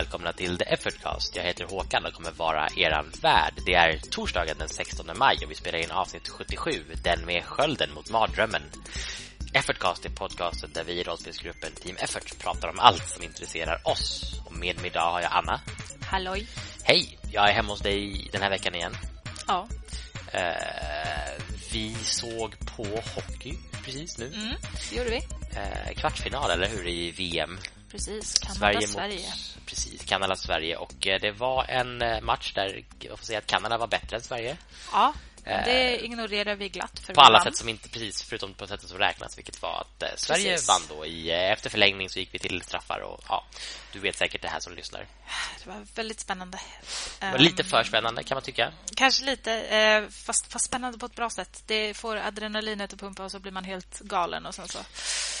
Välkomna till The Effortcast. Jag heter Håkan och kommer vara eran värd. Det är torsdagen den 16 maj och vi spelar in avsnitt 77, den med skölden mot mardrömmen. Effortcast är podcasten där vi i rollspelsgruppen Team Effort pratar om allt som intresserar oss. Och med mig idag har jag Anna. Halloj. Hej, jag är hemma hos dig den här veckan igen. Ja. Eh, vi såg på hockey precis nu. Mm, det gjorde vi. Eh, kvartsfinal, eller hur, i VM. Precis, Kanada, Sverige. Sverige. Mot, precis, Kanada, Sverige. Och eh, det var en eh, match där jag får säga att Kanada var bättre än Sverige. Ja, det ignorerar vi glatt. För På alla vann. sätt som inte precis, förutom på sättet som räknas, vilket var att eh, Sverige Precis. vann då. I, eh, efter förlängning så gick vi till straffar och ja, du vet säkert det här som lyssnar. Det var väldigt spännande. Var lite för spännande kan man tycka. Kanske lite, eh, fast, fast spännande på ett bra sätt. Det får adrenalinet att pumpa och så blir man helt galen. Och sen så.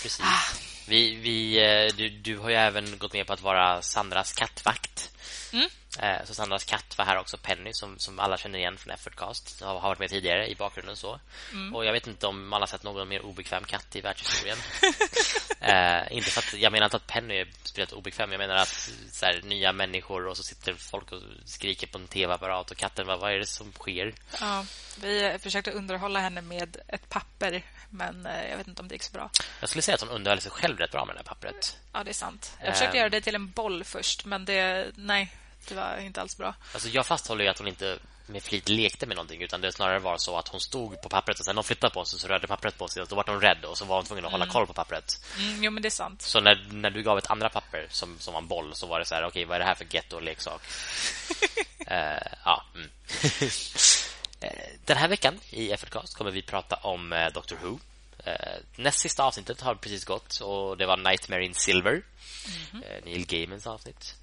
Precis. Ah. Vi, vi, eh, du, du har ju även gått med på att vara Sandras kattvakt. Mm. Eh, Så Sandras katt var här också, Penny, som, som alla känner igen från Effortcast. Har, har varit med tidigare i bakgrunden så. Mm. Och jag vet inte om man har sett någon mer obekväm katt i världshistorien. eh, inte för att, jag menar inte att Penny är speciellt obekväm. Jag menar att så här, nya människor och så sitter folk och skriker på en tv-apparat och katten, vad, vad är det som sker? Ja, vi försökte underhålla henne med ett papper, men eh, jag vet inte om det gick så bra. Jag skulle säga att hon underhöll sig själv rätt bra med det här pappret. Ja, det är sant. Jag försökte Ehm. göra det till en boll först, men det, nej, det var inte alls bra. Alltså jag fasthåller ju att hon inte med flit lekte med någonting utan det snarare var så att hon stod på pappret och sen någon flyttade på sig så rörde pappret på sig och då var hon rädd och så var hon tvungen att hålla koll på pappret. Mm, jo, men det är sant. Så när, när du gav ett andra papper som, som var en boll så var det så här, okej, vad är det här för getto-leksak? Eh, ja. Mm. Eh, Den här veckan i Effortcast kommer vi prata om eh, Doctor Who. Näst sista avsnittet har precis gått och det var Nightmare in Silver. Eh, Neil Gaimans avsnitt.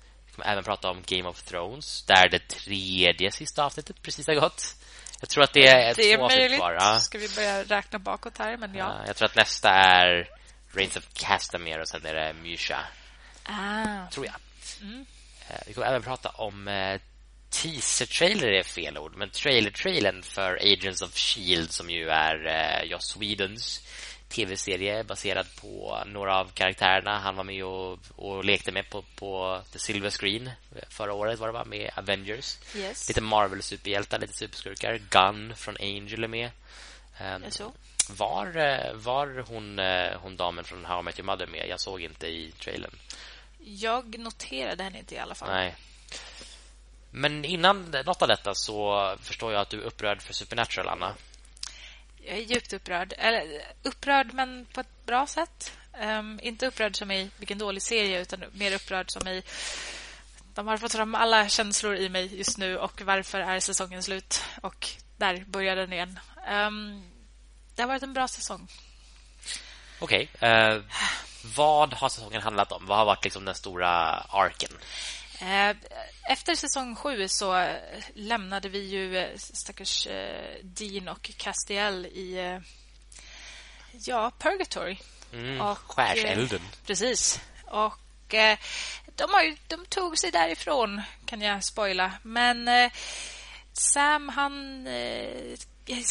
Även prata om Game of Thrones där det tredje sista avsnittet precis har gått. Jag tror att det är Det är två avsnitt kvar. Ja. Ska vi börja räkna bakåt här? Men ja. Ja, jag tror att nästa är Reigns of Castamere och sen är det Mysha Ah. tror jag. Eh, Vi kommer även prata om eh, teaser-trailer är fel ord, men trailer-trailern för Agents of Shield som ju är eh, Joss Whedons tv-serie baserad på några av karaktärerna han var med och, och lekte med på, på The Silver Screen förra året var det va? med Avengers. Yes. Lite Marvel-superhjältar, lite superskurkar. Gunn från Angel är med. Jaså? var, eh, var hon, eh, hon damen från How I Met Your Mother med? Jag såg inte i trailern. Jag noterade henne inte i alla fall. Nej. Men innan något av detta så förstår jag att du är upprörd för Supernatural, Anna. Jag är djupt upprörd. Eller, upprörd, men på ett bra sätt. Ehm, inte upprörd som i vilken dålig serie, utan mer upprörd som i... De har fått fram alla känslor i mig just nu och varför är säsongen slut? Och där börjar den igen. Ehm, det har varit en bra säsong. Okej. eh, vad har säsongen handlat om? Vad har varit liksom den stora arken? Eh, Efter säsong sju så eh, lämnade vi ju eh, stackars eh, Dean och Castiel i ja, Purgatory. Mm, Och, skärselden. Precis. Och de, har ju, de tog sig därifrån, kan jag spoila. Men Sam, han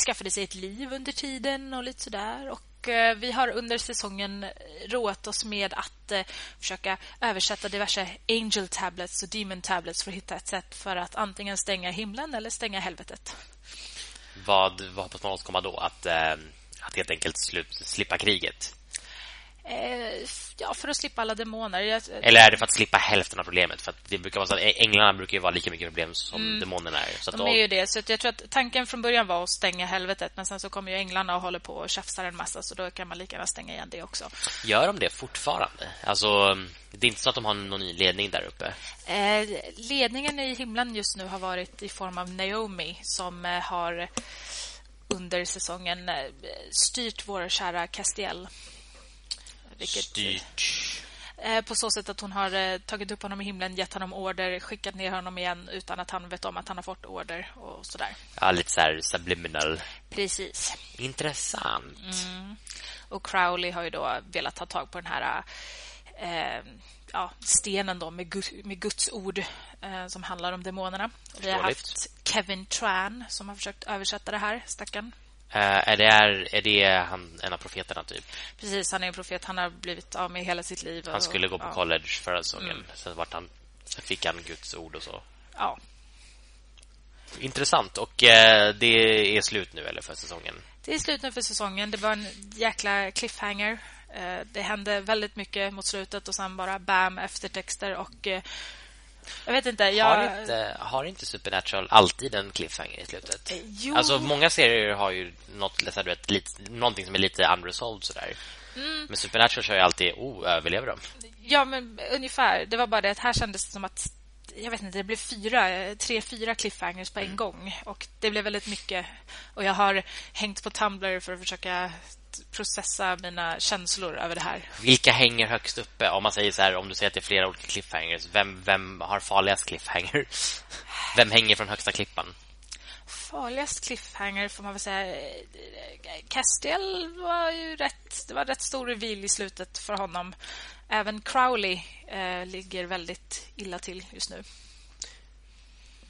skaffade sig ett liv under tiden och lite sådär. Och Eh, vi har under säsongen eh, roat oss med att eh, försöka översätta diverse angel tablets och demon tablets för att hitta ett sätt för att antingen stänga himlen eller stänga helvetet. Vad, vad hoppas man åstadkomma då? Att, att helt enkelt slut, slippa kriget? Eh, ja, för att slippa alla demoner. Eller är det för att slippa hälften av problemet? För det brukar vara så att änglarna brukar ju vara lika mycket problem som demonerna är. Så att Mm. De är ju det. Så jag tror att tanken från början var att stänga helvetet. Men sen så kommer ju änglarna och håller på och tjafsar en massa. Så då kan man lika gärna stänga igen det också. Gör de det fortfarande? Alltså, det är inte så att de har någon ny ledning där uppe. Eh, ledningen i himlen just nu har varit i form av Naomi som eh, har under säsongen eh, styrt vår kära Castiel. Vilket, Styrt. eh, på så sätt att hon har eh, tagit upp honom i himlen, gett honom order, skickat ner honom igen utan att han vet om att han har fått order och sådär. Ja, lite så här subliminal. Precis. Intressant. Och Crowley har ju då velat ta tag på den här eh, ja, stenen då med, Gud, med Guds ord eh, som handlar om demonerna. Vi har haft Kevin Tran som har försökt översätta det här, stackarn. Eh, är, det, är, är det han, en av profeterna, typ? Precis, han är en profet. Han har blivit av med hela sitt liv. Han och- skulle gå på ja. college förra säsongen. Sen vart han Så fick han Guds ord och så. Ja. Intressant. Och eh, det är slut nu eller för säsongen? Det är slut nu för säsongen. Det var en jäkla cliffhanger. Eh, det hände väldigt mycket mot slutet och sen bara bam, eftertexter och eh, jag vet inte, jag... Har inte, har inte Supernatural alltid en cliffhanger i slutet? Eh, jo. Alltså många serier har ju något, så här, du vet, lite, någonting som är lite unresolved sådär. Mm. Men Supernatural kör ju alltid, oh, överlever de? Ja, men ungefär. Det var bara det att här kändes det som att jag vet inte, det blev fyra, tre, fyra cliffhangers på en mm. gång. Och det blev väldigt mycket. Och jag har hängt på Tumblr för att försöka processa mina känslor över det här. Vilka hänger högst uppe? Om man säger så här, om du säger att det är flera olika cliffhangers, vem, vem har farligast cliffhanger? Vem hänger från högsta klippan? Farligast cliffhanger får man väl säga. Castiel var ju rätt, det var rätt stor reveal i slutet för honom. Även Crowley eh, ligger väldigt illa till just nu.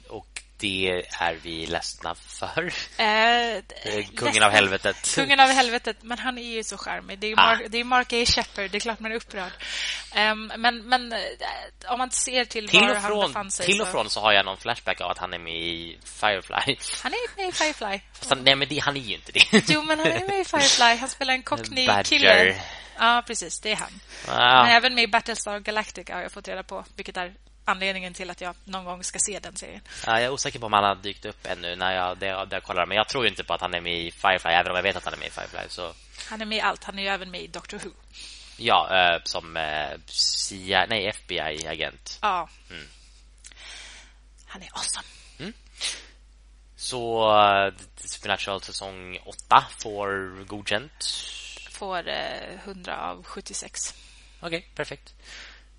Och det är vi ledsna för. Eh, Kungen av helvetet. Kungen av helvetet, men han är ju så charmig. Det är ah. det är Mark A. Shepard, det är klart man är upprörd. Um, men, men eh, om man ser till, till var från, han befann sig... Till och från så har jag någon flashback av att han är med i Firefly. Han är med i Firefly. Han, nej, men det, han är ju inte det. Jo, men han är med i Firefly. Han spelar en Cockney-kille. Ja, precis. Det är han. Ah. Men även med i Battlestar Galactica har jag fått reda på, vilket är anledningen till att jag någon gång ska se den serien. Ja, jag är osäker på om han har dykt upp ännu när jag, det, det jag kollar. Men jag tror inte på att han är med i Firefly, även om jag vet att han är med i Firefly. Så... Han är med i allt. Han är ju även med i Doctor Who. Ja, eh, som eh, CIA, nej, FBI-agent. Ja. Mm. Han är awesome. Mm. Så uh, Supernatural säsong 8 får godkänt. Får eh, 100 av 76. Okej, okay, perfekt.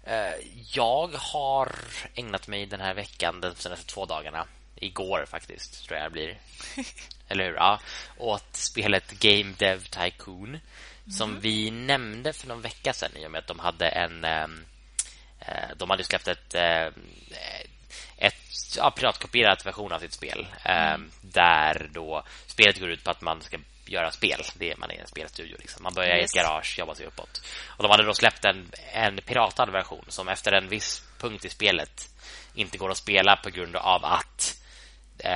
Eh, jag har ägnat mig den här veckan, de senaste två dagarna, igår faktiskt, tror jag det blir. Eller hur? Ja, åt spelet Game Dev Tycoon mm. som vi nämnde för någon vecka sedan i och med att de hade en ehm, eh, de hade släppt ett eh, ett ja, piratkopierat version av sitt spel mm. där då spelet går ut på att man ska göra spel. Det är man i en spelstudio. Liksom. Man börjar yes. i ett garage, jobbar sig uppåt. Och de hade då släppt en, en piratad version som efter en viss punkt i spelet inte går att spela på grund av att eh,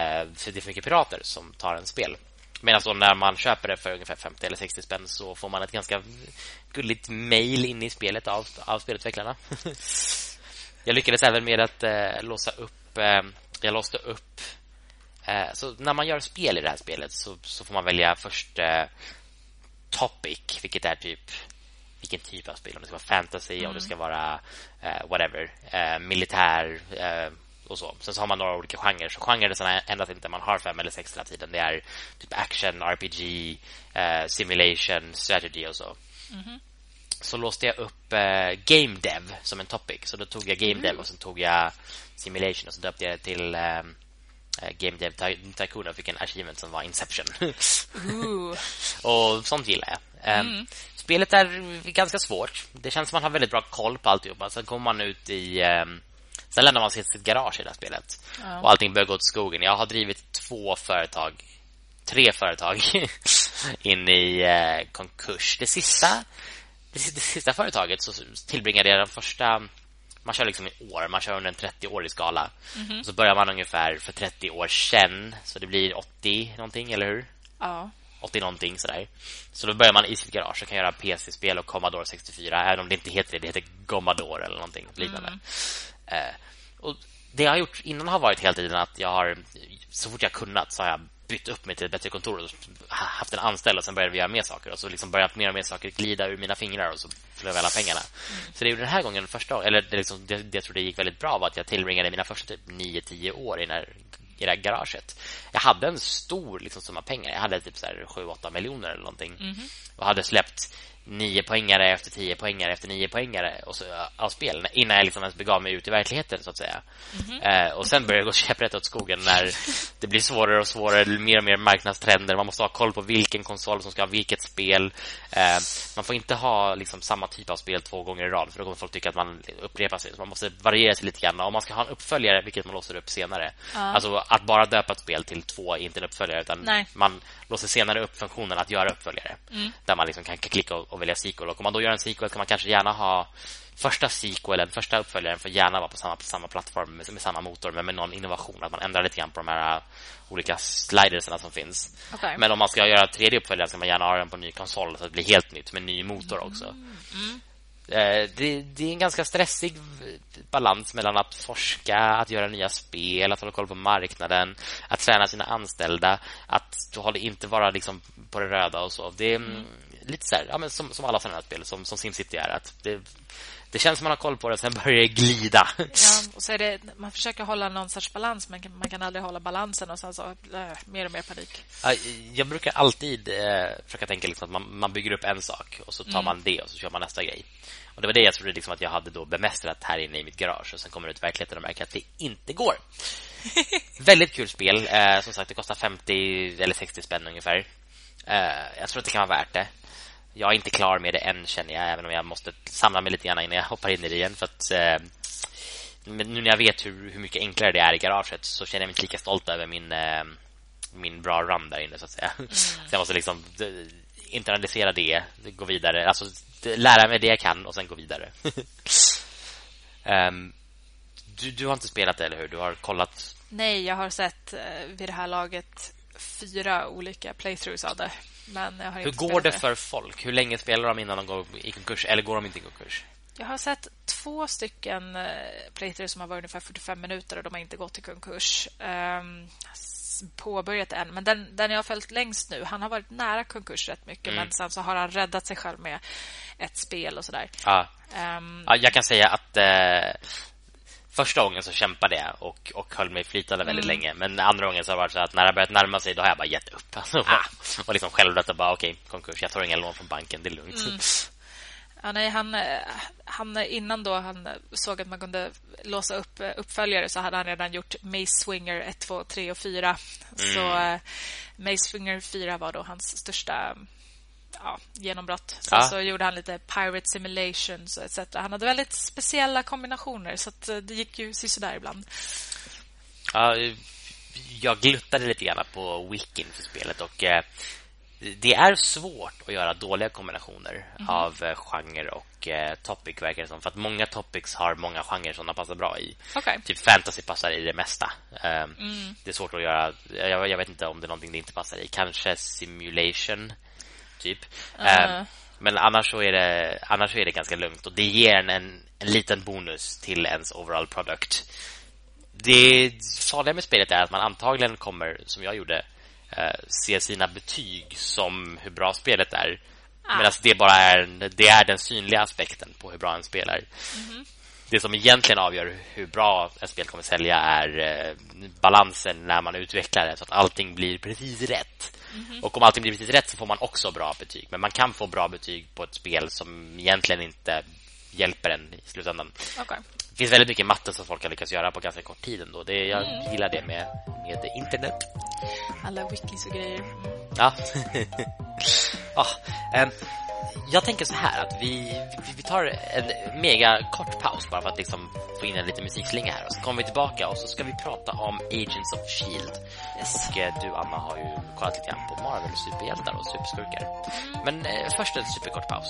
det är för mycket pirater som tar en spel. Medan när man köper det för ungefär 50 eller 60 spänn så får man ett ganska gulligt mail in i spelet av, av spelutvecklarna. jag lyckades även med att eh, låsa upp eh, jag låste upp Eh, så när man gör spel i det här spelet så, så får man välja först eh, topic, vilket är typ vilken typ av spel. Om det ska vara fantasy, mm. om det ska vara eh, whatever, eh, militär eh, och så. Sen så har man några olika genrer. Så genrer ändras inte. Man har fem eller sex hela tiden. Det är typ action, RPG, simulation, strategy och så. Mm. Så låste jag upp game dev som en topic. Så då tog jag game mm. dev och sen tog jag simulation och så döpte jag det till Eh, Game Dev Tycoon och fick en achievement som var Inception. och sånt gillar jag. Eh, mm. Spelet är ganska svårt. Det känns som man har väldigt bra koll på alltihopa. Sen kommer man ut i... Um, sen lämnar man sitt, sitt garage i det här spelet. Ja. Och allting börjar gå åt skogen. Jag har drivit två företag. Tre företag in i uh, konkurs. Det sista, det, det sista företaget så tillbringade jag de första man kör liksom i år, man kör under en 30-årig skala. Mm -hmm. Så börjar man ungefär för 30 år sedan, så det blir 80 någonting, eller hur? Ja. 80 någonting sådär. Så då börjar man i sitt garage och kan göra PC-spel och Commodore 64, även om det inte heter det, det heter Commodore eller någonting liknande. Mm. Eh, och det jag har gjort innan har varit hela tiden att jag har så fort jag kunnat så har jag bytt upp mig till ett bättre kontor och haft en anställd och sen började vi göra mer saker och så liksom börjat mer och mer saker glida ur mina fingrar och så flög alla pengarna. Mm. Så det är den här gången första eller det, liksom, det, det jag tror det gick väldigt bra var att jag tillbringade mina första typ 9-10 år i, när, i det här garaget. Jag hade en stor liksom, summa pengar. Jag hade typ 7-8 miljoner eller någonting. Mm. Och hade släppt nio poängare efter tio poängare efter nio poängare och så, av spel innan jag liksom ens begav mig ut i verkligheten så att säga. Mm -hmm. eh, och sen började det gå käpprätt åt skogen när det blir svårare och svårare, mer och mer marknadstrender. Man måste ha koll på vilken konsol som ska ha vilket spel. Eh, man får inte ha liksom samma typ av spel två gånger i rad för då kommer folk tycka att man upprepar sig. Så man måste variera sig lite grann. Om man ska ha en uppföljare, vilket man låser upp senare. Ja. Alltså att bara döpa ett spel till två är inte en uppföljare utan Nej. man låser senare upp funktionen att göra uppföljare. Mm. Där man liksom kan klicka och och välja sequel. Och om man då gör en sequel kan man kanske gärna ha första sequelen, första uppföljaren får gärna vara på samma, på samma plattform med, med, samma motor men med någon innovation. Att man ändrar lite grann på de här uh, olika sliderserna som finns. Okay. Men om man ska göra tredje uppföljaren ska man gärna ha den på ny konsol så att det blir helt nytt med ny motor också. Mm. Mm. Det, det, är en ganska stressig balans mellan att forska, att göra nya spel, att hålla koll på marknaden, att träna sina anställda, att hålla inte vara liksom på det röda och så. Det är mm. Lite så här, ja, men som, som alla sådana här spel, som, som SimCity är. Att det, det känns som man har koll på det, sen börjar det glida. Ja, och så det, man försöker hålla någon sorts balans, men man kan aldrig hålla balansen och sen så äh, mer och mer panik. Jag brukar alltid eh, försöka tänka liksom att man, man, bygger upp en sak och så tar mm. man det och så kör man nästa grej. Och det var det jag trodde liksom att jag hade då bemästrat här inne i mitt garage och sen kommer det ut verkligheten och märker att det inte går. Väldigt kul spel. Eh, som sagt, det kostar 50 eller 60 spänn ungefär. Eh, jag tror att det kan vara värt det jag är inte klar med det än känner jag Även om jag måste samla mig lite grann innan jag hoppar in i det igen För att eh, nu när jag vet hur, hur mycket enklare det är i garaget Så känner jag mig inte lika stolt över min, eh, min bra run där inne så att säga mm. Så jag måste liksom internalisera det Gå vidare Alltså lära mig det jag kan och sen gå vidare um, du, du har inte spelat det, eller hur? Du har kollat Nej, jag har sett eh, vid det här laget fyra olika playthroughs av det Hur går det för folk? Hur länge spelar de innan de går i konkurs? Eller går de inte i konkurs? Jag har sett två stycken eh, playthroughs som har varit ungefär 45 minuter och de har inte gått i konkurs. Um, påbörjat än. Men den, den jag har följt längst nu, han har varit nära konkurs rätt mycket. Mm. Men sen så har han räddat sig själv med ett spel och sådär. Ja. Um, ja jag kan säga att eh, Första gången så kämpade jag och, och höll mig flytande väldigt mm. länge. Men andra gången så har det så att när det börjat närma sig då har jag bara gett upp. Alltså, ah. Och liksom själv att bara okej, okay, konkurs. Jag tar inga lån från banken, det är lugnt. Mm. Ja, nej, han, han, innan då han såg att man kunde låsa upp uppföljare så hade han redan gjort Maze Swinger 1, 2, 3 och 4. Mm. Så uh, Maze Swinger 4 var då hans största ja, genombrott. Sen ja. så gjorde han lite Pirate Simulations etc. Han hade väldigt speciella kombinationer så eh, det gick ju sådär ibland. Ja, jag gluttade lite grann på wikin för spelet och eh, det är svårt att göra dåliga kombinationer mm. av eh, genre och eh, topic verkar det som. För att många topics har många genrer som de passar bra i. Okay. Typ fantasy passar i det mesta. Eh, mm. Det är svårt att göra... Jag, jag, vet inte om det är någonting det inte passar i. Kanske simulation typ. Uh. men annars så är det annars så är det ganska lugnt och det ger en, en, en liten bonus till ens overall product. Det farliga med spelet är att man antagligen kommer som jag gjorde eh, se sina betyg som hur bra spelet är. Ah. Medan det bara är det är den synliga aspekten på hur bra en spelar. Mm -hmm. Det som egentligen avgör hur bra ett spel kommer sälja är eh, balansen när man utvecklar det så att allting blir precis rätt. Mm-hmm. Och om allting blir precis rätt så får man också bra betyg. Men man kan få bra betyg på ett spel som egentligen inte hjälper en i slutändan. Okay. Det finns väldigt mycket matte som folk har lyckats göra på ganska kort tid ändå. Det, jag mm. gillar det med, med internet. Alla wikis och grejer. Ja. ah, um, jag tänker så här att vi, vi, tar en mega kort paus bara för att liksom få in en liten musikslinga här och så kommer vi tillbaka och så ska vi prata om Agents of Shield. Yes. Och eh, du Anna har ju kollat lite grann på Marvel superhjältar och superskurkar. Men eh, först en superkort paus.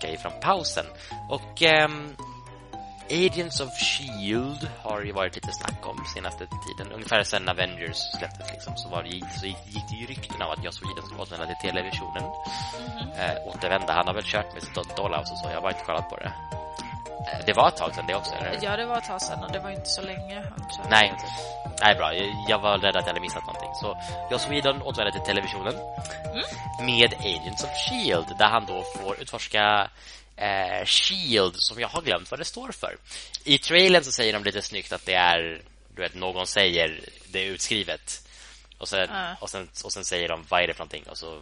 Tillbaka ifrån pausen. Och um, Agents of Shield har ju varit lite snack om senaste tiden. Ungefär sedan Avengers släpptes liksom, så, var det, så gick det ju rykten av att Joss Whedon skulle återvända till televisionen. Mm -hmm. äh, återvända. Han har väl kört med sitt Dollhouse och så. Jag har bara inte kollat på det. Det var ett tag sedan det också, eller? Ja, det var ett tag sedan och det var inte så länge. Nej, Nej, bra. Jag var rädd att jag hade missat någonting. Så Joss Whedon återvänder till televisionen mm. med Agents of S.H.I.E.L.D. där han då får utforska eh, S.H.I.E.L.D. som jag har glömt vad det står för. I trailern så säger de lite snyggt att det är, du vet, någon säger det är utskrivet. Och sen, uh. och sen, och sen säger de, vad är det för någonting? Och så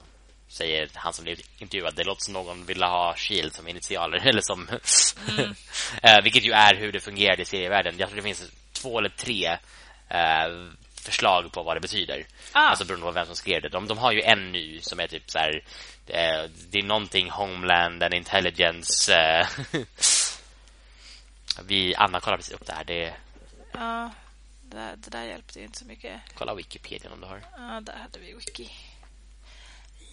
säger han som blev intervjuad det låter som någon ville ha Shield som initialer eller som mm. uh, vilket ju är hur det fungerar i serievärlden. Jag tror det finns två eller tre uh, förslag på vad det betyder. Ah. Alltså beroende på vem som skrev det. De, de har ju en ny som är typ så här... Eh, det är någonting Homeland and Intelligence. Eh, vi, Anna kollar precis upp det här. Det, Ja, det, det där hjälpte ju inte så mycket. kolla Wikipedia om du har. Ja, där hade vi wiki.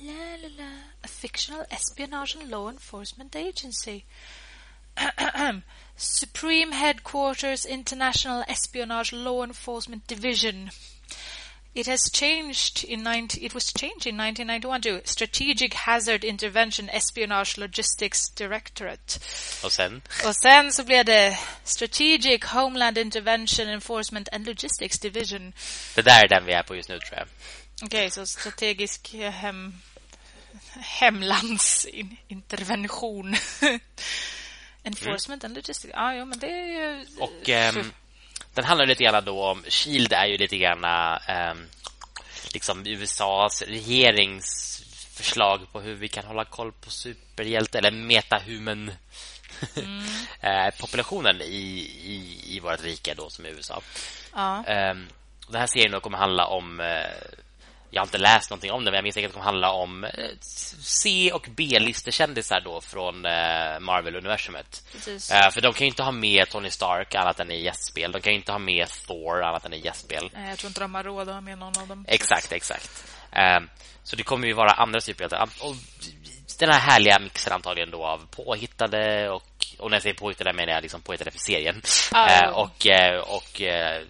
La, la, la. A fictional espionage and law enforcement agency. Supreme Headquarters International Espionage Law Enforcement Division. It has changed in 90, it was changed in 1991 to Strategic Hazard Intervention Espionage Logistics Directorate. Och sen? Och sen så blev det Strategic Homeland Intervention Enforcement and Logistics Division. Det där är den vi är på just nu tror jag. Okej, så strategisk eh, hem, hemlandsintervention. Enforcement and logistics. Ja, jo, men det är ju... Och ehm, den handlar lite grann då om Shield är ju lite grann ehm, liksom USAs regeringsförslag på hur vi kan hålla koll på superhjälte eller metahuman eh, populationen i, i, i vårt rike då som är USA. ja. Ehm, den här serien kommer handla om eh, jag har inte läst någonting om det, men jag minns att det kommer handla om eh, C- och B-listekändisar då från eh, Marvel-universumet. Eh, för de kan ju inte ha med Tony Stark annat än i gästspel. De kan ju inte ha med Thor annat än i gästspel. Nej, Jag tror inte de har råd att ha med någon av dem. Exakt, exakt. Ehm, så det kommer ju vara andra superhjältar. Och den här härliga mixen antagligen då av påhittade och och när jag säger påhittade menar jag liksom påhittade för serien. Ah, Eh, och eh, och eh,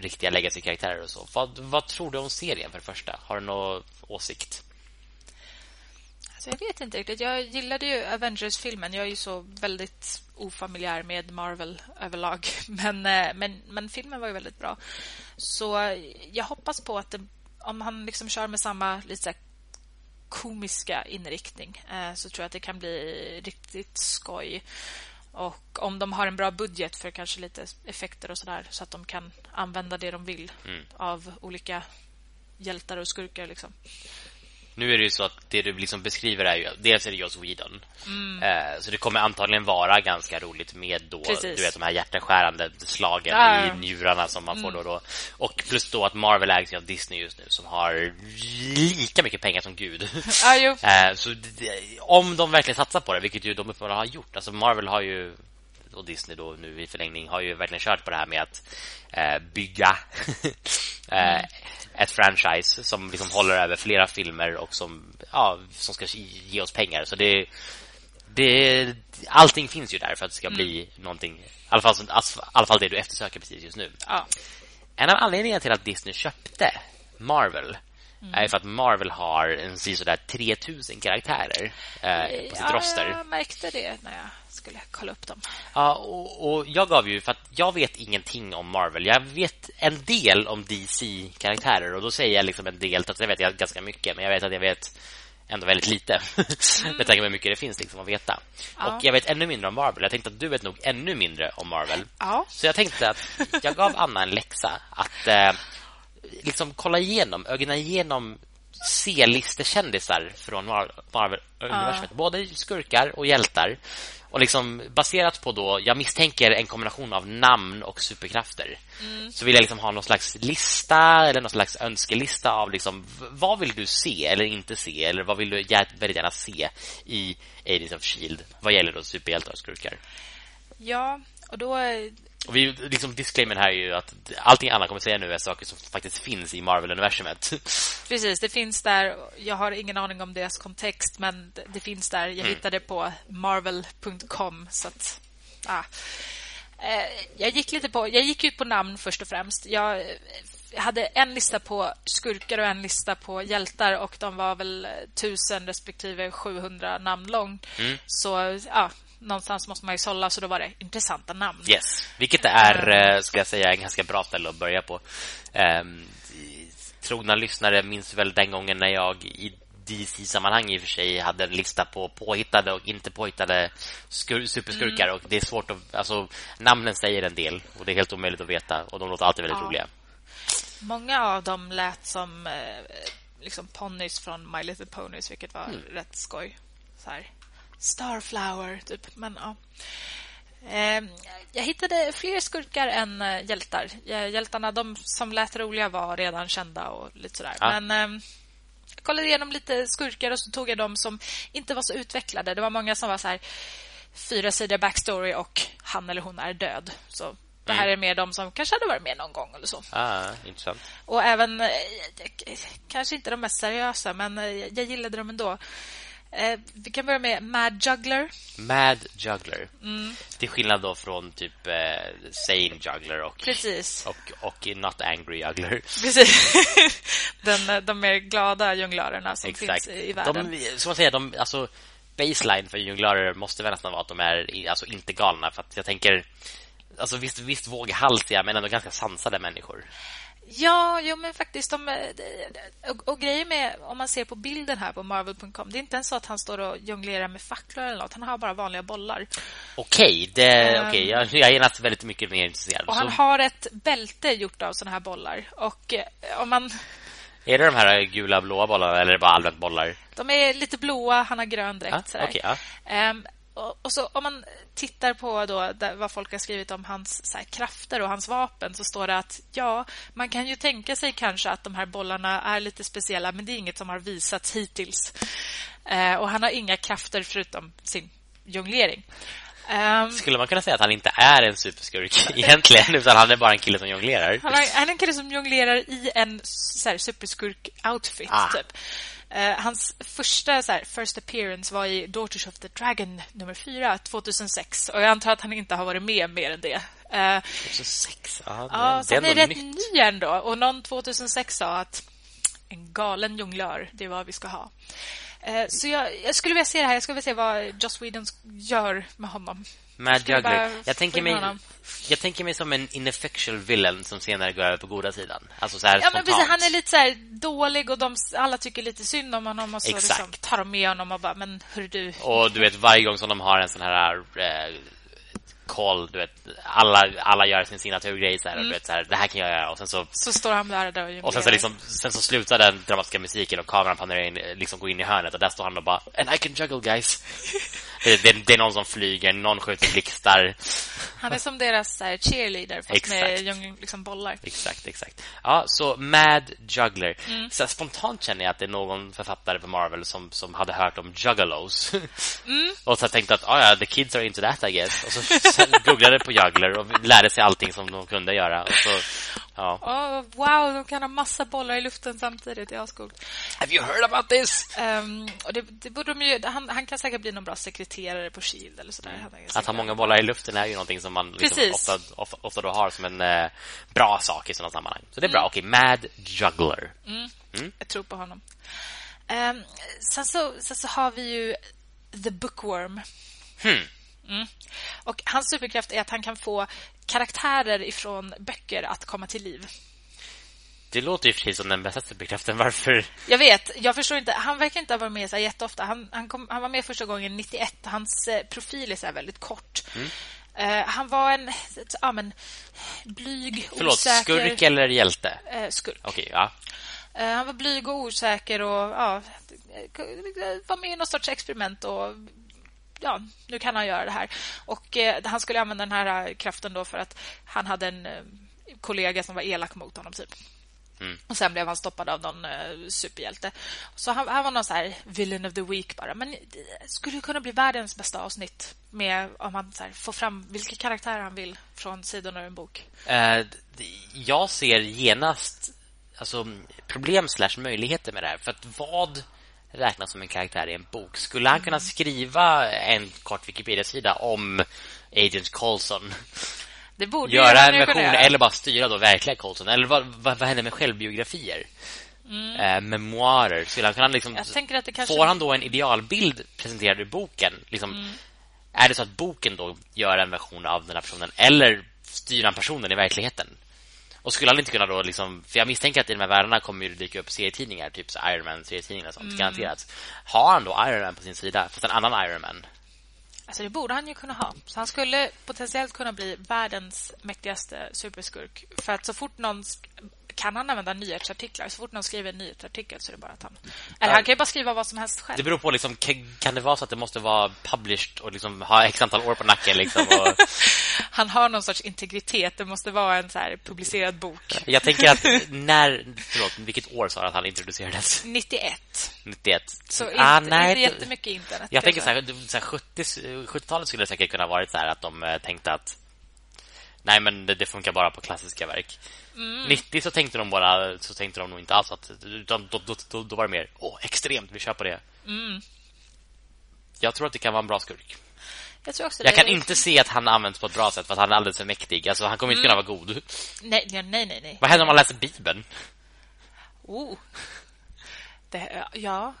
riktiga legacy-karaktärer och så. Vad, vad tror du om serien för det första? Har du någon åsikt? Alltså, jag vet inte riktigt. Jag gillade ju Avengers-filmen. Jag är ju så väldigt ofamiljär med Marvel överlag. Men, eh, men, men filmen var ju väldigt bra. Så eh, jag hoppas på att det, om han liksom kör med samma lite komiska inriktning så tror jag att det kan bli riktigt skoj. Och om de har en bra budget för kanske lite effekter och sådär så att de kan använda det de vill av olika hjältar och skurkar liksom. Nu är det ju så att det du liksom beskriver är ju dels är det Joss Whedon. Eh, så det kommer antagligen vara ganska roligt med då Precis. du vet de här hjärteskärande slagen Ja. i njurarna som man får då och då. Och plus då att Marvel ägs av Disney just nu som har lika mycket pengar som Gud. Jo. Eh, så om de verkligen satsar på det, vilket ju de uppenbarligen har gjort. Alltså Marvel har ju och Disney då nu i förlängning har ju verkligen kört på det här med att eh, bygga eh, ett franchise som liksom håller över flera filmer och som ja, som ska ge oss pengar. Så det det allting finns ju där för att det ska bli någonting i alla fall, i alla fall det du eftersöker precis just nu. Ja. En av anledningarna till att Disney köpte Marvel är ju för att Marvel har en sådär 3000 karaktärer eh, på sitt roster. jag märkte det när jag skulle kolla upp dem. Ja, och, och jag gav ju för att jag vet ingenting om Marvel. Jag vet en del om DC-karaktärer och då säger jag liksom en del trots att jag vet jag ganska mycket, men jag vet att jag vet ändå väldigt lite. Med tanke på hur mycket det finns liksom att veta. Ja. Och jag vet ännu mindre om Marvel. Jag tänkte att du vet nog ännu mindre om Marvel. Ja. Så jag tänkte att jag gav Anna en läxa att eh, liksom kolla igenom, ögna igenom C-listekändisar från Mar- Marvel-universumet. Både skurkar och hjältar. Och liksom baserat på då, jag misstänker en kombination av namn och superkrafter. Så vill jag liksom ha någon slags lista eller någon slags önskelista av liksom vad vill du se eller inte se eller vad vill du väldigt gärna se i Agents of Shield vad gäller då superhjältar och skurkar. Ja, och då... Och vi, liksom disclaimer här är ju att allting Anna kommer säga nu är saker som faktiskt finns i Marvel-universumet. Precis, det finns där. Jag har ingen aning om deras kontext, men det, finns där. Jag hittade på marvel.com, så att... Ah. Eh, jag gick lite på... Jag gick ut på namn först och främst. Jag eh, hade en lista på skurkar och en lista på hjältar och de var väl 1000 respektive 700 namn lång. Så, ja, någonstans måste man ju sålla, så då var det intressanta namn. Yes, vilket är, eh, ska jag säga, en ganska bra ställe att börja på. Um, trogna lyssnare minns väl den gången när jag i DC-sammanhang i och för sig hade en lista på påhittade och inte påhittade skur- superskurkar och det är svårt att, alltså namnen säger en del och det är helt omöjligt att veta och de låter alltid väldigt Ja. roliga. Många av dem lät som eh, liksom ponnys från My Little Ponies, vilket var rätt skoj. Så här. Starflower, typ. Men ja. Eh, jag hittade fler skurkar än eh, hjältar. Hjältarna, de som lät roliga var redan kända och lite sådär. Ja. Men eh, jag kollade igenom lite skurkar och så tog jag de som inte var så utvecklade. Det var många som var så här fyra sidor backstory och han eller hon är död. Så det här mm. är mer de som kanske hade varit med någon gång eller så. Ah, intressant. Och även eh, kanske inte de mest seriösa, men eh, jag gillade dem ändå. Eh, vi kan börja med Mad Juggler. Mad Juggler. Mm. Till skillnad då från typ eh, Sane Juggler och, Precis. och, och Not Angry Juggler. Precis. Den, de mer glada jonglörerna som Exakt. finns i världen. De, som man säger, de, alltså, baseline för jonglörer måste väl nästan vara att de är alltså, inte galna. För att jag tänker, alltså, visst, visst våghalsiga men ändå ganska sansade människor. Ja, jo, men faktiskt de, eh, och, och grejen med om man ser på bilden här på marvel.com, det är inte ens så att han står och jonglerar med facklor eller något. Han har bara vanliga bollar. Okej, det um, okay. jag, jag är nästan väldigt mycket mer intresserad. Och han så... har ett bälte gjort av såna här bollar och eh, om man är det de här gula blåa bollarna eller är det bara allmänt bollar? De är lite blåa, han har grön dräkt ah, okay, ah. Um, och, så om man tittar på då vad folk har skrivit om hans här, krafter och hans vapen så står det att ja, man kan ju tänka sig kanske att de här bollarna är lite speciella men det är inget som har visats hittills. Uh, och han har inga krafter förutom sin jonglering. Um, Skulle man kunna säga att han inte är en superskurk egentligen utan han är bara en kille som jonglerar? Han är en kille som jonglerar i en superskurk-outfit ah. typ. Uh, hans första så här, first appearance var i Daughters of the Dragon nummer 4 2006 och jag antar att han inte har varit med mer än det. Uh, 2006? Ja, ja det, det är, är rätt nytt. ny ändå och någon 2006 sa att en galen jonglör, det är vad vi ska ha. Eh, så jag, jag, skulle vilja se det här. Jag skulle vilja se vad Joss Whedon gör med honom. Mad Juggler. Jag tänker, mig, jag tänker mig som en ineffectual villain som senare går över på goda sidan. Alltså så här ja, men precis, Han är lite så dålig och de, alla tycker lite synd om honom och så liksom tar de med honom och bara, men hur du... Och du vet, varje gång som de har en sån här äh, call, du vet, alla, alla gör sin signaturgrej så här, mm. och du vet, så här, det här kan jag göra och sen så så står han där, där och, och sen så liksom sen så slutar den dramatiska musiken och kameran in liksom går in i hörnet och där står han och bara and I can juggle guys. det, det, är någon som flyger, någon skjuter blixtar. Han är som deras här, cheerleader fast exakt. med liksom bollar. Exakt, exakt. Ja, så Mad Juggler. Mm. Så spontant känner jag att det är någon författare på Marvel som, som hade hört om Juggalos. Mm. och så tänkte att, ah, ja, the kids are into that I guess. Och så googlade på Juggler och lärde sig allting som de kunde göra. Och så, ja. oh, wow, de kan ha massa bollar i luften samtidigt. Det är ascoolt. Have you heard about this? Um, och det, det borde de ju, han, han kan säkert bli någon bra sekreterare på Shield eller sådär. Mm. Att ha många bollar i luften är ju någonting som man liksom ofta, ofta, ofta då har som en eh, bra sak i sådana sammanhang. Så det är bra. Mm. Okej, okay, Mad Juggler. Mm. Mm. Jag tror på honom. Um, sen, så, sen så har vi ju The Bookworm. Hmm. Mm. Och hans superkraft är att han kan få karaktärer ifrån böcker att komma till liv. Det låter ju precis som den bästa superkraften. Varför? Jag vet. Jag förstår inte. Han verkar inte ha varit med så jätteofta. Han, han, kom, han var med första gången 91. Hans eh, profil är så väldigt kort. Mm. Uh, han var en ja, men, blyg, Förlåt, osäker... skurk eller hjälte? Uh, skurk. Okej, okay, ja. Uh, han var blyg och osäker och ja, var med i något sorts experiment och ja, nu kan han göra det här. Och han skulle använda den här kraften då för att han hade en kollega som var elak mot honom typ. Mm. Och sen blev han stoppad av någon uh, superhjälte. Så han, han, var någon så här villain of the week bara. Men det skulle kunna bli världens bästa avsnitt med om han så här, får fram vilka karaktärer han vill från sidorna ur en bok. Uh, jag ser genast alltså, problem slash möjligheter med det här. För att vad räknas som en karaktär i en bok? Skulle han kunna mm. skriva en kort Wikipedia-sida om Agent Coulson? Det borde göra en version eller bara styra då verkliga Colson eller vad, vad, vad händer med självbiografier? Mm. Eh, memoarer skulle han, kan han liksom, kanske... Får han då en idealbild presenterad i boken liksom, mm. Är det så att boken då gör en version av den här personen Eller styr han personen i verkligheten Och skulle han inte kunna då liksom, För jag misstänker att i de här världarna kommer det dyka upp serietidningar Typ så Iron Man serietidningar och sånt, mm. garanterat Har han då Iron Man på sin sida Fast en annan Iron Man Alltså det borde han ju kunna ha. Så han skulle potentiellt kunna bli världens mäktigaste superskurk. För att så fort någon kan han använda nyhetsartiklar. Så fort någon skriver en nyhetsartikel så är det bara att han... Eller han kan ju bara skriva vad som helst själv. Det beror på, liksom, kan det vara så att det måste vara published och liksom ha x antal år på nacken? Liksom, och... han har någon sorts integritet. Det måste vara en så här publicerad bok. Jag tänker att när... Förlåt, vilket år sa att han introducerades? 91. 91. Så inte, ah, nej, inte jättemycket internet. Jag tänker så här, så här 70, 70-talet skulle det säkert kunna varit så här att de eh, tänkte att nej men det, det funkar bara på klassiska verk. Mm. 90 så tänkte de bara så tänkte de nog inte alls att utan då, då, då, då var det mer åh extremt vi på det. Mm. Jag tror att det kan vara en bra skurk. Jag, tror också jag kan inte se att han används på ett bra sätt för att han är alldeles för mäktig. Alltså han kommer mm. inte kunna vara god. Nej, nej, nej, nej. Vad händer om man läser Bibeln? Oh. Det, ja,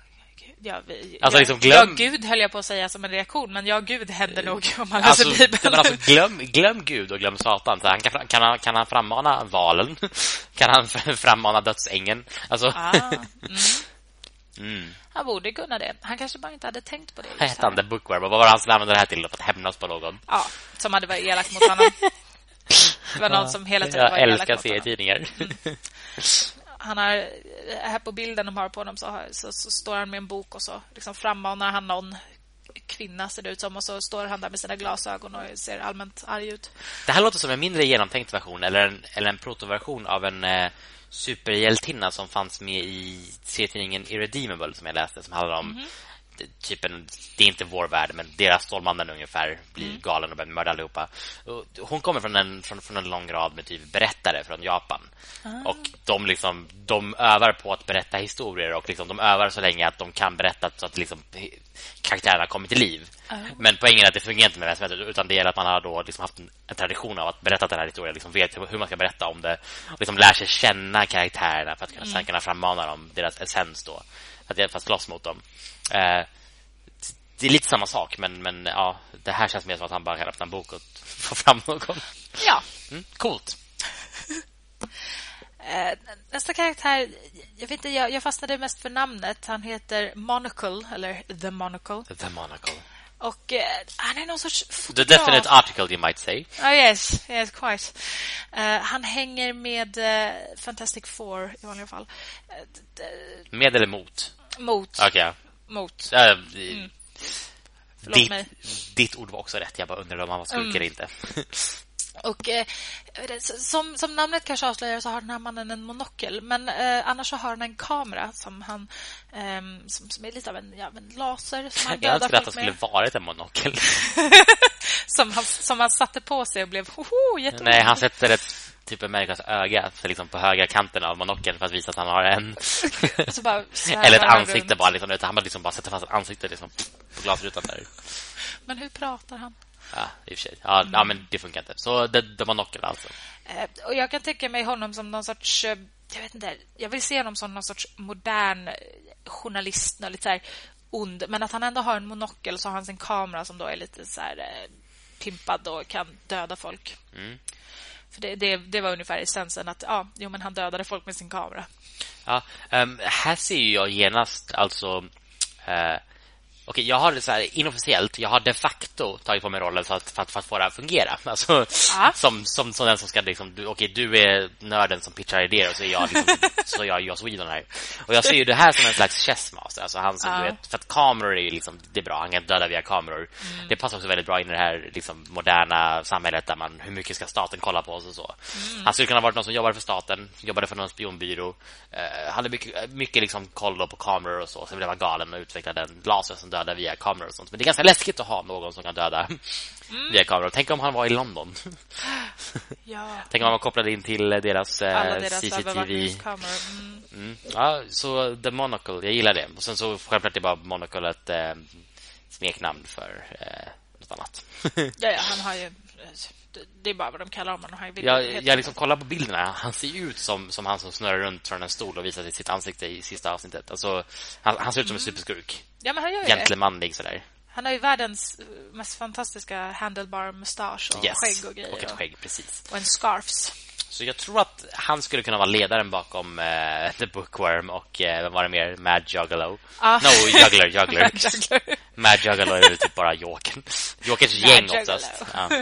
Ja, vi, alltså, liksom glöm... ja, Gud höll jag på att säga som en reaktion, men ja, Gud händer nog om man alltså, läser Bibeln. alltså, glöm, glöm Gud och glöm Satan. Så han kan, kan, han, kan han frammana valen? Kan han frammana dödsängen? Alltså... Ah, mm. Mm. Han borde kunna det. Han kanske bara inte hade tänkt på det. Hette han The Bookworm? Vad var det han skulle använda det här till? För att hämnas på någon? Ja, som hade varit elak mot honom. Det var någon som hela tiden jag var elak mot honom. Jag älskar serietidningar. Mm han har här på bilden de har på honom så, så, så, står han med en bok och så liksom frammanar han någon kvinna ser det ut som och så står han där med sina glasögon och ser allmänt arg ut. Det här låter som en mindre genomtänkt version eller en, eller en protoversion av en eh, superhjältinna som fanns med i serietidningen Irredeemable som jag läste som handlar om mm -hmm typ en, det är inte vår värld men deras Stålmannen ungefär blir mm. galen och börjar mörda allihopa. Hon kommer från en, från, från en lång rad med typ berättare från Japan. Ah. Och de liksom de övar på att berätta historier och liksom de övar så länge att de kan berätta så att liksom karaktärerna kommer till liv. Ah. Men poängen är att det fungerar inte med väsendet utan det är att man har då liksom haft en, en, tradition av att berätta den här historien, liksom vet hur man ska berätta om det och liksom lär sig känna karaktärerna för att kunna, mm. sen kunna frammana dem, deras essens då. Att hjälpa slåss mot dem. Eh, det är lite samma sak, men, men ja, det här känns mer som att han bara kan öppna en bok och få fram någon. Ja. Mm, coolt. Eh, nästa karaktär, jag vet inte, jag, jag fastnade mest för namnet. Han heter Monocle, eller The Monocle. The Monocle. Och uh, han är någon sorts fotograf. The definite article, you might say. Oh, yes, yes, quite. Uh, han hänger med uh, Fantastic Four i vanliga fall. med eller mot? Mot. Okej. Okay. Mot. Mm. Ditt, ditt, ord var också rätt. Jag bara undrade om han var skurk mm. eller inte. Och eh, som, som namnet kanske avslöjar så har den här mannen en monokel. Men eh, annars har han en kamera som han eh, som, som, är lite av en, ja, en laser som han Jag önskar att det skulle varit en monokel. som, han, som han satte på sig och blev hoho, Nej, han sätter ett typ en människas öga för liksom på högra kanten av monokeln för att visa att han har en. Eller ett ansikte runt. bara. Liksom, han bara, liksom bara sätter fast ett ansikte liksom, på glasrutan där. Men hur pratar han? Ja, i och för sig. Ja, mm. ja men det funkar inte. Så det, det var Nockel alltså. Eh, och jag kan tänka mig honom som någon sorts... Eh, jag vet inte. Jag vill se honom som någon sorts modern eh, journalist. Lite så här ond. Men att han ändå har en monokel så har han sin kamera som då är lite så här eh, pimpad och kan döda folk. Mm. För det, det, det, var ungefär essensen att ja, jo, men han dödade folk med sin kamera. Ja, um, här ser jag genast alltså uh, Okej, jag har så här inofficiellt, jag har de facto tagit på mig rollen för att, för att, för att få det att fungera. Alltså, ja. som, som, som den som ska liksom, du, okej, du är nörden som pitchar idéer och så är jag liksom, så jag Joss Whedon här. Och jag ser ju det här som en slags chessmaster, alltså han som ja. du vet, för att kameror är liksom, det är bra, han kan döda via kameror. Mm. Det passar också väldigt bra in i det här liksom, moderna samhället där man, hur mycket ska staten kolla på oss och så. Mm. Han skulle kunna ha varit någon som jobbade för staten, jobbade för någon spionbyrå, uh, hade mycket, mycket liksom koll på kameror och så, sen blev han galen och utvecklade en laser som döda via kameror och sånt. Men det är ganska läskigt att ha någon som kan döda mm. via kameror. Tänk om han var i London. Ja. Tänk om han var kopplad in till deras, eh, deras CCTV. Mm. Mm. Ja, så The Monocle, jag gillar det. Och sen så självklart är bara Monocle ett eh, smeknamn för eh, något annat. ja, ja, han har ju det är bara vad de kallar honom. Han jag jag liksom kollar på bilderna. Han ser ut som, som han som snurrar runt från en stol och visar sitt ansikte i sista avsnittet. Alltså, han, han ser ut som en mm. superskurk. Ja, men han gör Gentlemanlig sådär. Han har ju världens mest fantastiska handlebar mustasch och yes. skägg och grejer. Och ett skägg, precis. Och en scarfs. Så jag tror att han skulle kunna vara ledaren bakom uh, The Bookworm och uh, vem var det mer? Mad Juggalo. Ah. No, Juggler, Juggler. Mad Juggler. Mad Juggalo är typ bara Jokern. Jokers gäng oftast. Ja.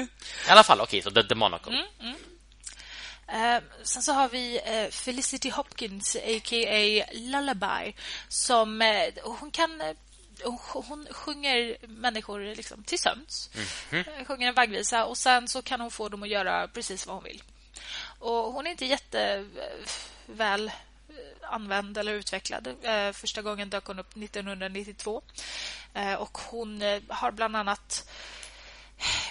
I alla fall, okej, okay, så The, Monocle. Mm, mm. Eh, sen så har vi Felicity Hopkins, a.k.a. Lullaby, som hon kan... Hon sjunger människor liksom till sömns. Mm -hmm. Sjunger en vaggvisa och sen så kan hon få dem att göra precis vad hon vill. Och hon är inte jätteväl använd eller utvecklad. Första gången dök hon upp 1992. Och hon har bland annat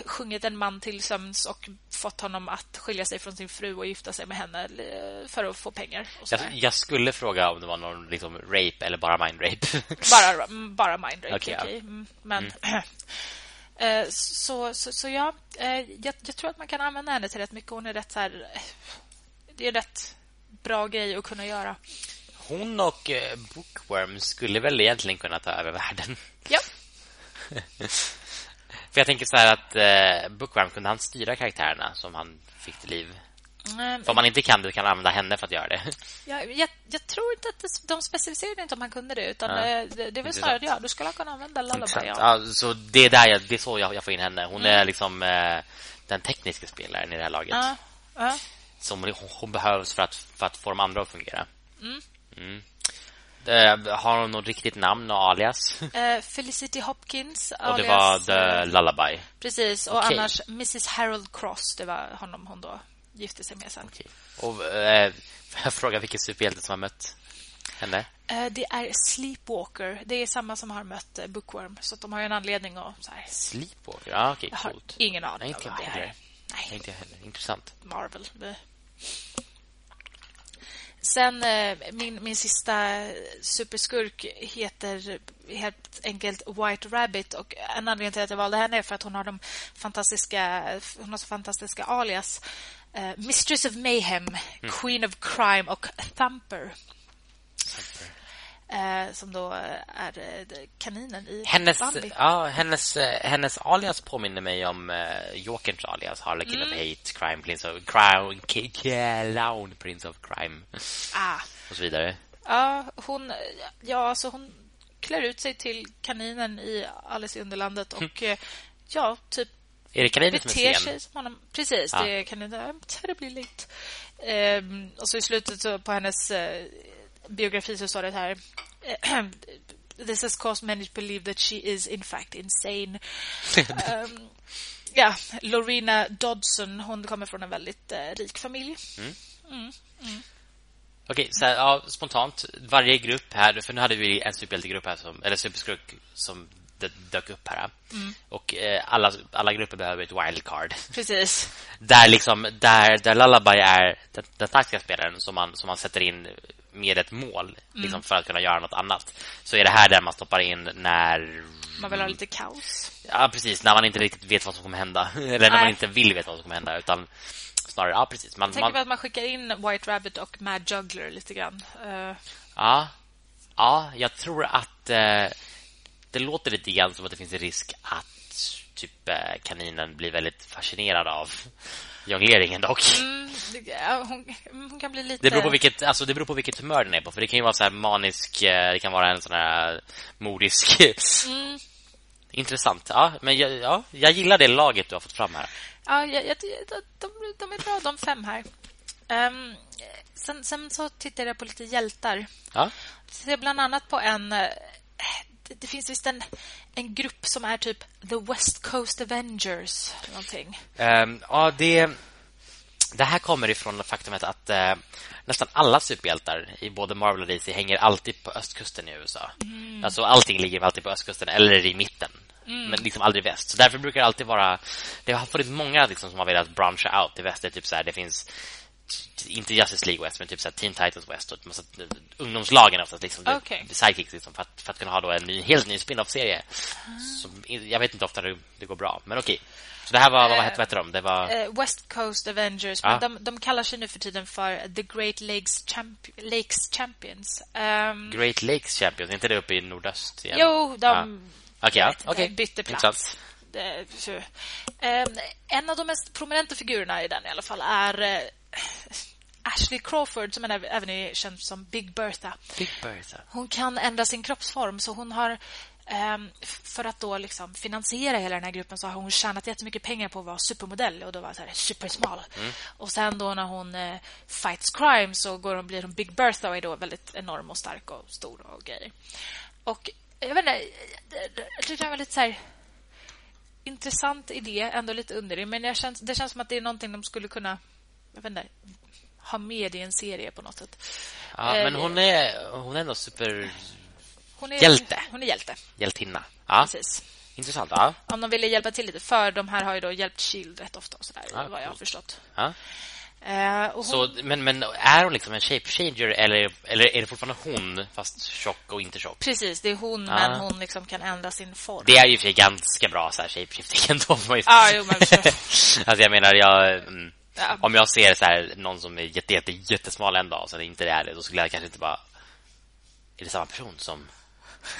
sjungit en man till sömns och fått honom att skilja sig från sin fru och gifta sig med henne eh, för att få pengar. Jag, jag, skulle fråga om det var någon liksom, rape eller bara mind rape. bara, bara mind rape, okay, okay. Ja. Mm, men... Mm. Eh, så, så, så ja, eh, jag, jag, tror att man kan använda henne till rätt mycket. Hon är rätt så här, Det är rätt bra grej att kunna göra. Hon och Bookworm skulle väl egentligen kunna ta över världen. Ja. För jag tänker så här att eh, Bookworm kunde han styra karaktärerna som han fick till liv. Mm. För om man inte kan det kan använda henne för att göra det. Ja, jag, jag tror inte att det, de specificerade inte om han kunde det utan ja. det, det är väl snarare ja, du skulle kunna använda Lullaby. Ja. ja. så det är där jag, det är så jag, jag får in henne. Hon mm. är liksom eh, den tekniska spelaren i det här laget. Ja. Ja. Som hon, hon, behövs för att för att få de andra att fungera. Mm. Mm. Uh, har hon något riktigt namn och alias? Uh, Felicity Hopkins alias, Och det var The Lullaby Precis, och okay. annars Mrs. Harold Cross Det var honom hon då gifte sig med sen okay. Och uh, jag fråga vilken superhjälte som har mött henne? det är Sleepwalker Det är samma som har mött Bookworm Så de har ju en anledning att så här. Sleepwalker? Ja, okej, okay, coolt ingen aning Nej, inte jag heller Nej. Inte heller, intressant Marvel Sen eh, min, min sista superskurk heter helt enkelt White Rabbit och en anledning till att jag valde henne är för att hon har de fantastiska hon har så fantastiska alias uh, Mistress of Mayhem, mm. Queen of Crime och Thumper. Thumper. Eh, som då är eh, kaninen i hennes, Bambi. Ja, hennes, eh, hennes alias påminner mig om eh, Jokerns alias. Harlequin mm. of Hate, Crime Prince of Crime, Clown Prince of Crime. Ah. Och så vidare. Ja, hon, ja, alltså hon klär ut sig till kaninen i Alice i Underlandet och mm. ja, typ det kaninen som är sig som honom. Precis, ja. det är kaninen. Terribly late. Um, och så i slutet på hennes uh, biografi så står det här This has caused many to believe that she is in fact insane. um, ja, Lorena Dodson, hon kommer från en väldigt uh, rik familj. Mm. Mm. Mm. Okej, så här, ja, spontant varje grupp här för nu hade vi en superhjältegrupp här som eller superskurk som dök upp här. Mm. Och eh, alla alla grupper behöver ett wildcard. Precis. där liksom där där Lullaby är den, den taktiska spelaren som man som man sätter in med ett mål liksom, mm. för att kunna göra något annat. Så är det här där man stoppar in när... Man vill ha lite kaos. Ja, precis. När man inte riktigt vet vad som kommer hända. Eller när Nej. man inte vill veta vad som kommer hända. Utan snarare, ja precis. Man, Tänk man... att man skickar in White Rabbit och Mad Juggler lite grann. Uh... Ja. Ja, jag tror att uh, det låter lite grann som att det finns en risk att typ uh, kaninen blir väldigt fascinerad av jongleringen dock. Mm, hon, hon, kan bli lite... Det beror, på vilket, alltså det beror på vilket humör den är på. För det kan ju vara så manisk, eh, det kan vara en sån här modisk... Mm. Intressant. Ja, men jag, ja, jag gillar det laget du har fått fram här. Ja, jag, jag, de, de är bra, de fem här. Um, sen, sen, så tittar jag på lite hjältar. Ja. Så bland annat på en eh, det, det finns visst en, en grupp som är typ The West Coast Avengers någonting. Um, ja, det det här kommer ifrån faktumet att eh, nästan alla superhjältar i både Marvel och DC hänger alltid på östkusten i USA. Mm. Alltså allting ligger alltid på östkusten eller i mitten. Mm. Men liksom aldrig väst. Så därför brukar det alltid vara det har funnits många liksom som har velat branscha out till väst. Det typ så här, det finns inte Justice League West men typ så Teen Titans West och massa ungdomslagen oftast liksom okay. sidekicks liksom, för, att, för att kunna ha då en ny, helt ny spin-off-serie. Mm. jag vet inte ofta det, det går bra, men okej. Så det här var, uh, vad hette de? Det var... Uh, West Coast Avengers. Ah. Men de, de kallar sig nu för tiden för The Great Lakes, Champ Lakes Champions. Um, Great Lakes Champions, är inte det uppe i nordöst? Igen? Jo, de ah. okay, ja. okay. bytte plats. Um, en av de mest prominenta figurerna i den i alla fall är uh, Ashley Crawford som även är känd som Big Bertha. Big Bertha. Hon kan ändra sin kroppsform så hon har ehm, för att då liksom finansiera hela den här gruppen så har hon tjänat jättemycket pengar på att vara supermodell och då var så här supersmal. Mm. Och sen då när hon eh, fights crime så går hon, blir hon Big Bertha och är då väldigt enorm och stark och stor och grejer. Och jag vet inte, det, det, det var lite så här intressant idé, ändå lite underlig. Men jag känns, det känns som att det är någonting de skulle kunna jag vet inte, ha med i en serie på något sätt. Ja, Eh, men hon är, hon är ändå super... Hon är, Hjälte. Hon är hjälte, Hjältinna. Ja, precis. intressant. Ja. Om de ville hjälpa till lite, för de här har ju då hjälpt Shield rätt ofta och sådär, Ja, vad jag har förstått. ja. Och hon, Så, men, men är hon liksom en shapechanger eller, eller är det fortfarande hon fast tjock och inte tjock? Precis, det är hon, Ja. men hon liksom kan ändra sin form. Det är ju för ganska bra så här shapeshifting ändå. Ja, säga. jo, men alltså jag menar, jag, mm, Ja. om jag ser så här, någon som är jätte, jätte, jättesmal en dag och sen inte är det, då skulle jag kanske inte bara... Är det samma person som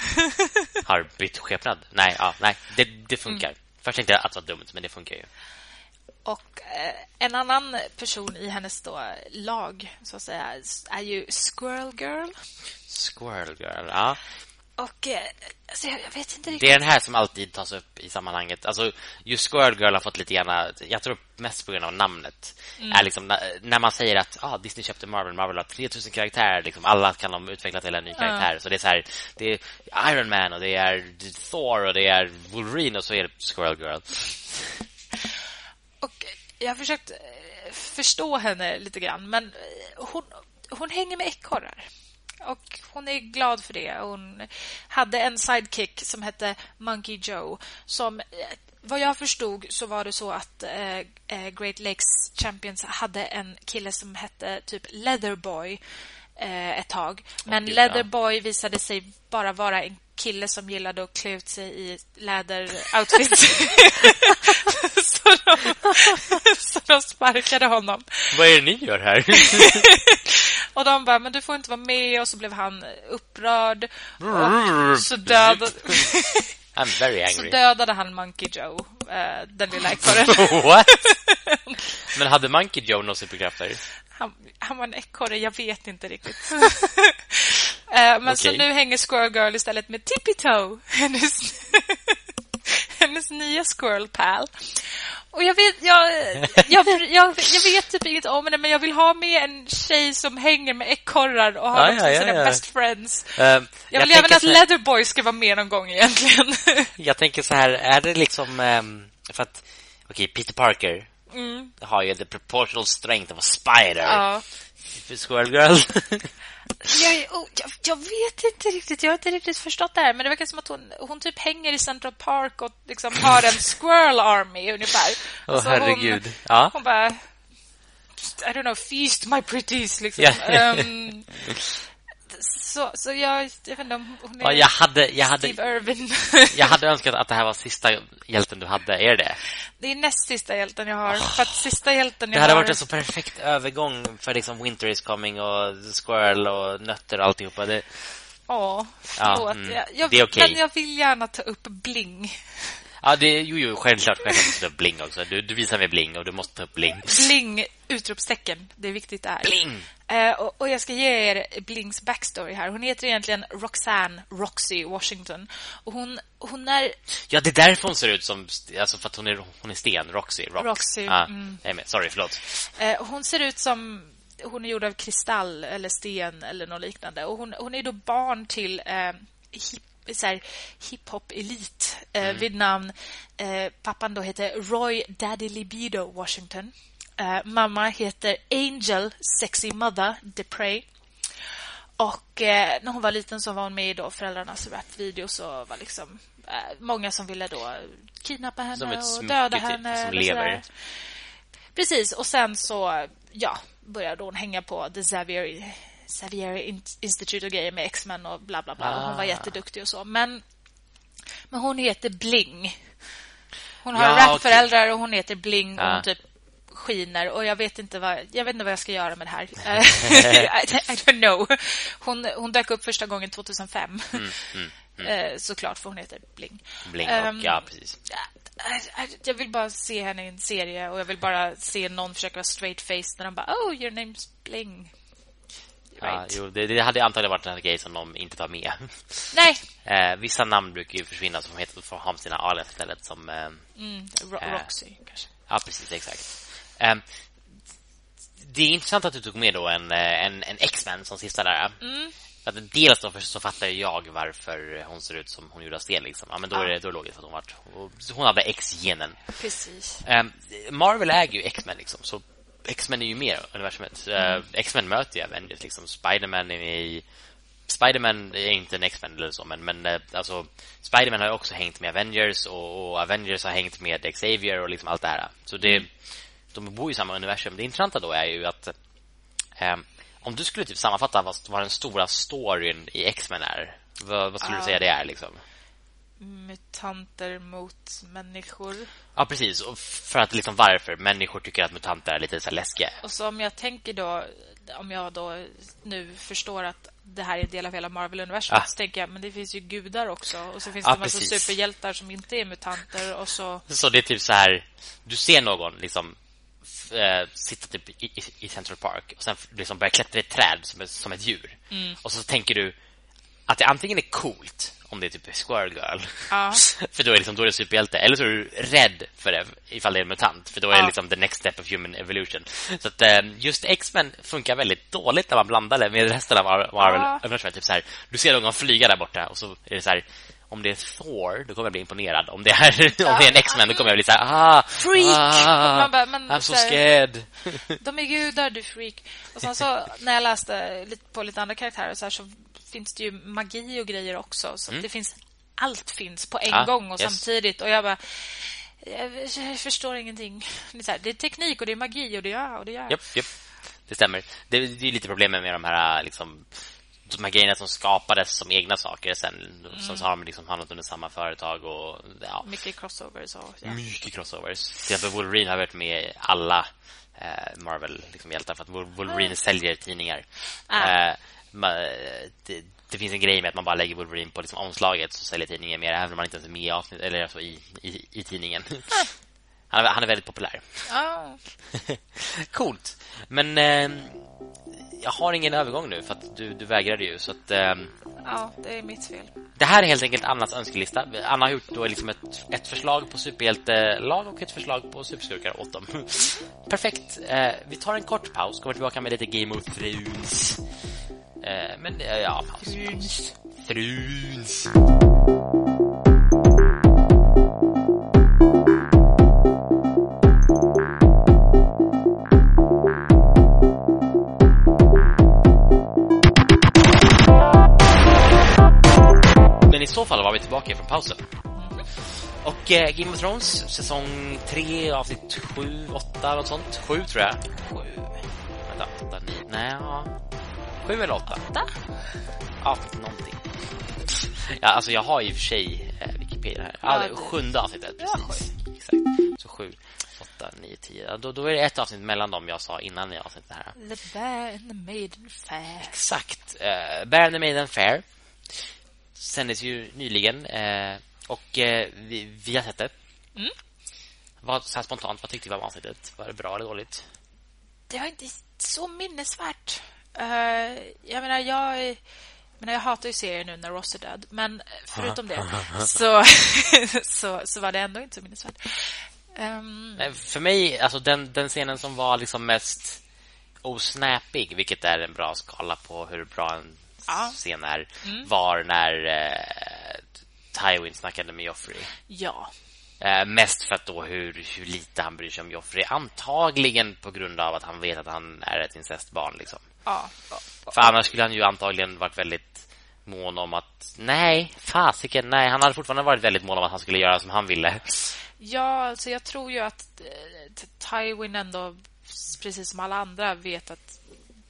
har bytt skepnad? Nej, ja, nej det, det funkar. Mm. Först tänkte jag att det var dumt, men det funkar ju. Och eh, en annan person i hennes då lag, så att säga, är ju Squirrel Girl. Squirrel girl, ja. Och eh, alltså, jag, vet inte riktigt. Det är den här som alltid tas upp i sammanhanget. Alltså, just Squirrel Girl har fått lite grann... Jag tror mest på grund av namnet. Mm. Är liksom, när, när man säger att ah, Disney köpte Marvel, Marvel har 3000 karaktärer. Liksom, alla kan de utveckla till en ny karaktär. Så det är så här, det är Iron Man och det är Thor och det är Wolverine och så är det Squirrel Girl. Och jag har försökt eh, förstå henne lite grann, men eh, hon, hon hänger med ekorrar. Och hon är glad för det. Hon hade en sidekick som hette Monkey Joe som eh, vad jag förstod så var det så att eh, eh, Great Lakes Champions hade en kille som hette typ Leatherboy eh, ett tag. Men ja. Leatherboy visade sig bara vara en kille som gillade att klä ut sig i läderoutfits. så, de, så de sparkade honom. Vad är det ni gör här? Och de bara, men du får inte vara med. Och så blev han upprörd. Och så, dödade, I'm very så angry. dödade han Monkey Joe, eh, den lilla ekorren. What? Men hade Monkey Joe några superkrafter? Han, han var en ekorre, jag vet inte riktigt. Eh, Men så Okej. nu hänger Squirrel Girl istället med Tippy Toe, hennes, hennes nya Squirrel Pal. Och jag vet, jag, jag, jag, jag vet typ inget om det, men jag vill ha med en tjej som hänger med ekorrar och har Ja, ja, ja, sina ja. best friends. Uh, Jag vill även att så här- Leatherboy ska vara med någon gång egentligen. Jag tänker så här, är det liksom... ehm, för att, okej, Peter Parker har ju the proportional strength of a spider. Mm. ja. Squirrel Girl. Jag, oh, jag, jag vet inte riktigt, jag har inte riktigt förstått det här Men det verkar som att hon, hon typ hänger i Central Park och liksom har en squirrel army ungefär Åh, Alltså, herregud. Hon, Ja. hon bara I don't know, feast my pretties liksom. Ja. Ehm, så, så jag, jag vet inte om hon är ja, jag hade, jag hade, Steve Irwin jag hade önskat att det här var sista hjälten du hade. Är det det? Det är näst sista hjälten jag har För att sista hjälten Det jag hade har varit en så perfekt övergång för liksom Winter is coming och Squirrel och nötter och alltihopa. Det, Ja, Ja, förlåt mm. jag, jag, Det är okej. Men jag vill gärna ta upp Bling ja, det, jo, jo, självklart. Självklart måste ta upp bling också. Du, du visar mig bling och du måste ta upp bling. Bling, utropstecken. Det är viktigt det här. Bling! Eh, och, och jag ska ge er Blings backstory här. Hon heter egentligen Roxanne Roxy Washington. Och hon, hon är... Ja, det är därför hon ser ut som... Alltså för att hon är, hon är sten. Roxy. Rox. Roxy, Ja, mm. är med. Sorry, förlåt. Eh, hon ser ut som... Hon är gjord av kristall eller sten eller något liknande. Och hon, hon är då barn till eh, hip, så här, hiphop-elit eh, vid namn... Eh, pappan då heter Roy Daddy Libido Washington. Eh, mamma heter Angel Sexy Mother DePrey. Och eh, när hon var liten så var hon med i då föräldrarnas rapvideos och var liksom eh, många som ville då kidnappa henne och döda typ, henne. som lever. Precis, och sen så ja, började hon hänga på The Xavier, Xavier In- Institute och grejer med X-Men och bla bla bla. Och Hon var Ah. jätteduktig och så. Men, men hon heter Bling. Hon har Ja, rapföräldrar och hon heter Bling och Ja. hon typ skiner och jag vet inte vad jag vet inte vad jag ska göra med det här. I, I don't know. Hon, hon dök upp första gången 2005. Eh, Såklart för hon heter Bling. Bling och... Ehm, ja, precis. jag- Jag vill bara se henne i en serie och jag vill bara se någon försöka vara straight face när de bara Oh, your name's Bling. Ja, jo, det, det, hade antagligen varit en grej som de inte tar med. Nej. Eh, vissa namn brukar ju försvinna som heter för ha sina alias istället som eh, mm, Ro eh, Roxy kanske. Ja, precis, exakt. Eh, det är intressant att du tog med då en, eh, en, en X-Men som sista där. Mm. Att dels då så fattar jag varför hon ser ut som hon gjorde av sten liksom. Ja, men då är det då är det logiskt att hon vart hon hade X-genen. Precis. Um, Marvel äger ju X-Men liksom så X-Men är ju mer universumet. Mm. Uh, X-Men möter ju Avengers liksom. Spider-Man är i Spider-Man är inte en X-Men eller så men men uh, alltså Spider-Man har ju också hängt med Avengers och, och, Avengers har hängt med Xavier och liksom allt det här. Så det mm. de bor ju i samma universum. Det intressanta då är ju att um, om du skulle typ sammanfatta vad, vad den stora storyn i X-Men är, vad, vad skulle uh, du säga det är liksom? Mutanter mot människor. Ja, precis. Och för att liksom varför människor tycker att mutanter är lite så läskiga. Och så om jag tänker då om jag då nu förstår att det här är en del av hela Marvel-universum ah. så tänker jag, men det finns ju gudar också och så finns ah, det en massa precis. superhjältar som inte är mutanter och så Så det är typ så här du ser någon liksom äh, sitta typ i, i, i, Central Park och sen liksom börja klättra i ett träd som, som ett djur. Mm. Och så tänker du att det antingen är coolt om det är typ Squirrel Girl. Ja. för då är, liksom, då är det superhjälte. Eller så är du rädd för det ifall det är en mutant. För då är ja. det liksom the next step of human evolution. Så att eh, just X-Men funkar väldigt dåligt när man blandar det med resten av Marvel. Ja. Typ så här, du ser någon flyga där borta och så är det så här om det är Thor, då kommer jag bli imponerad. Om det är, om det är en X-Men, då kommer jag bli så här, ah, freak! Ah, bara, men, I'm so scared. De är gudar, du freak. Och sen så, när jag läste på lite andra karaktärer så, här, så finns det ju magi och grejer också. Så mm. det finns, allt finns på en ah, gång och yes. samtidigt. Och jag bara, jag förstår ingenting. Det är, här, det är, teknik och det är magi och det är och det är. Yep, yep. Det stämmer. Det, det är lite problemet med de här liksom de här grejerna som skapades som egna saker sen mm. som har de liksom hamnat under samma företag och ja. mycket crossovers och ja. mycket crossovers. Till exempel Wolverine har varit med alla eh, Marvel liksom hjältar för att Wolverine mm. säljer tidningar. Ah. Eh, det, det, finns en grej med att man bara lägger Wolverine på liksom omslaget så säljer tidningen mer även om man inte ens är med i avsnitt eller alltså i, i, i tidningen. Han, är, han är väldigt populär. Ah. Coolt. Men eh, jag har ingen övergång nu för att du, du vägrade ju så att, eh, Ja, det är mitt fel. Det här är helt enkelt Annas önskelista. Anna har gjort då liksom ett, ett förslag på superhjältelag och ett förslag på superskurkar åt dem. Perfekt. Eh, vi tar en kort paus, kommer tillbaka med lite Game of Thrones. Eh, men ja, paus. Thrones. Thrones. så fall var vi tillbaka från pausen. Och eh, Game of Thrones, säsong 3, avsnitt 7, 8, något sånt. 7 tror jag. 7. Vänta, 8, 9, nej, ja. 7 eller 8? 8? Ja, någonting. Ja, alltså jag har ju för sig eh, Wikipedia här. Ja, ja sjunde avsnittet, precis. Ja, Exakt. Så 7, 8, 9, 10. Ja, då, då är det ett avsnitt mellan dem jag sa innan i avsnittet här. The Bear and the Maiden Fair. Exakt. Uh, Bear and the Maiden Fair sändes ju nyligen eh, och eh, vi, vi har sett det. Mm. Vad, så spontant, vad tyckte du om avsnittet? Var det bra eller dåligt? Det var inte så minnesvärt. Uh, jag menar, jag... Men jag hatar ju serien nu när Ross är död. Men förutom det så, så, så var det ändå inte så minnesvärt. Um... För mig, alltså den, den scenen som var liksom mest osnäpig, vilket är en bra skala på hur bra en ja. scen här mm. var när eh, Tywin snackade med Joffrey. Ja. Eh, mest för att då hur, hur lite han bryr sig om Joffrey. Antagligen på grund av att han vet att han är ett incestbarn. Liksom. Ja. För annars skulle han ju antagligen varit väldigt mån om att... Nej, fasiken, nej. Han hade fortfarande varit väldigt mån om att han skulle göra som han ville. Ja, alltså jag tror ju att eh, Tywin ändå, precis som alla andra, vet att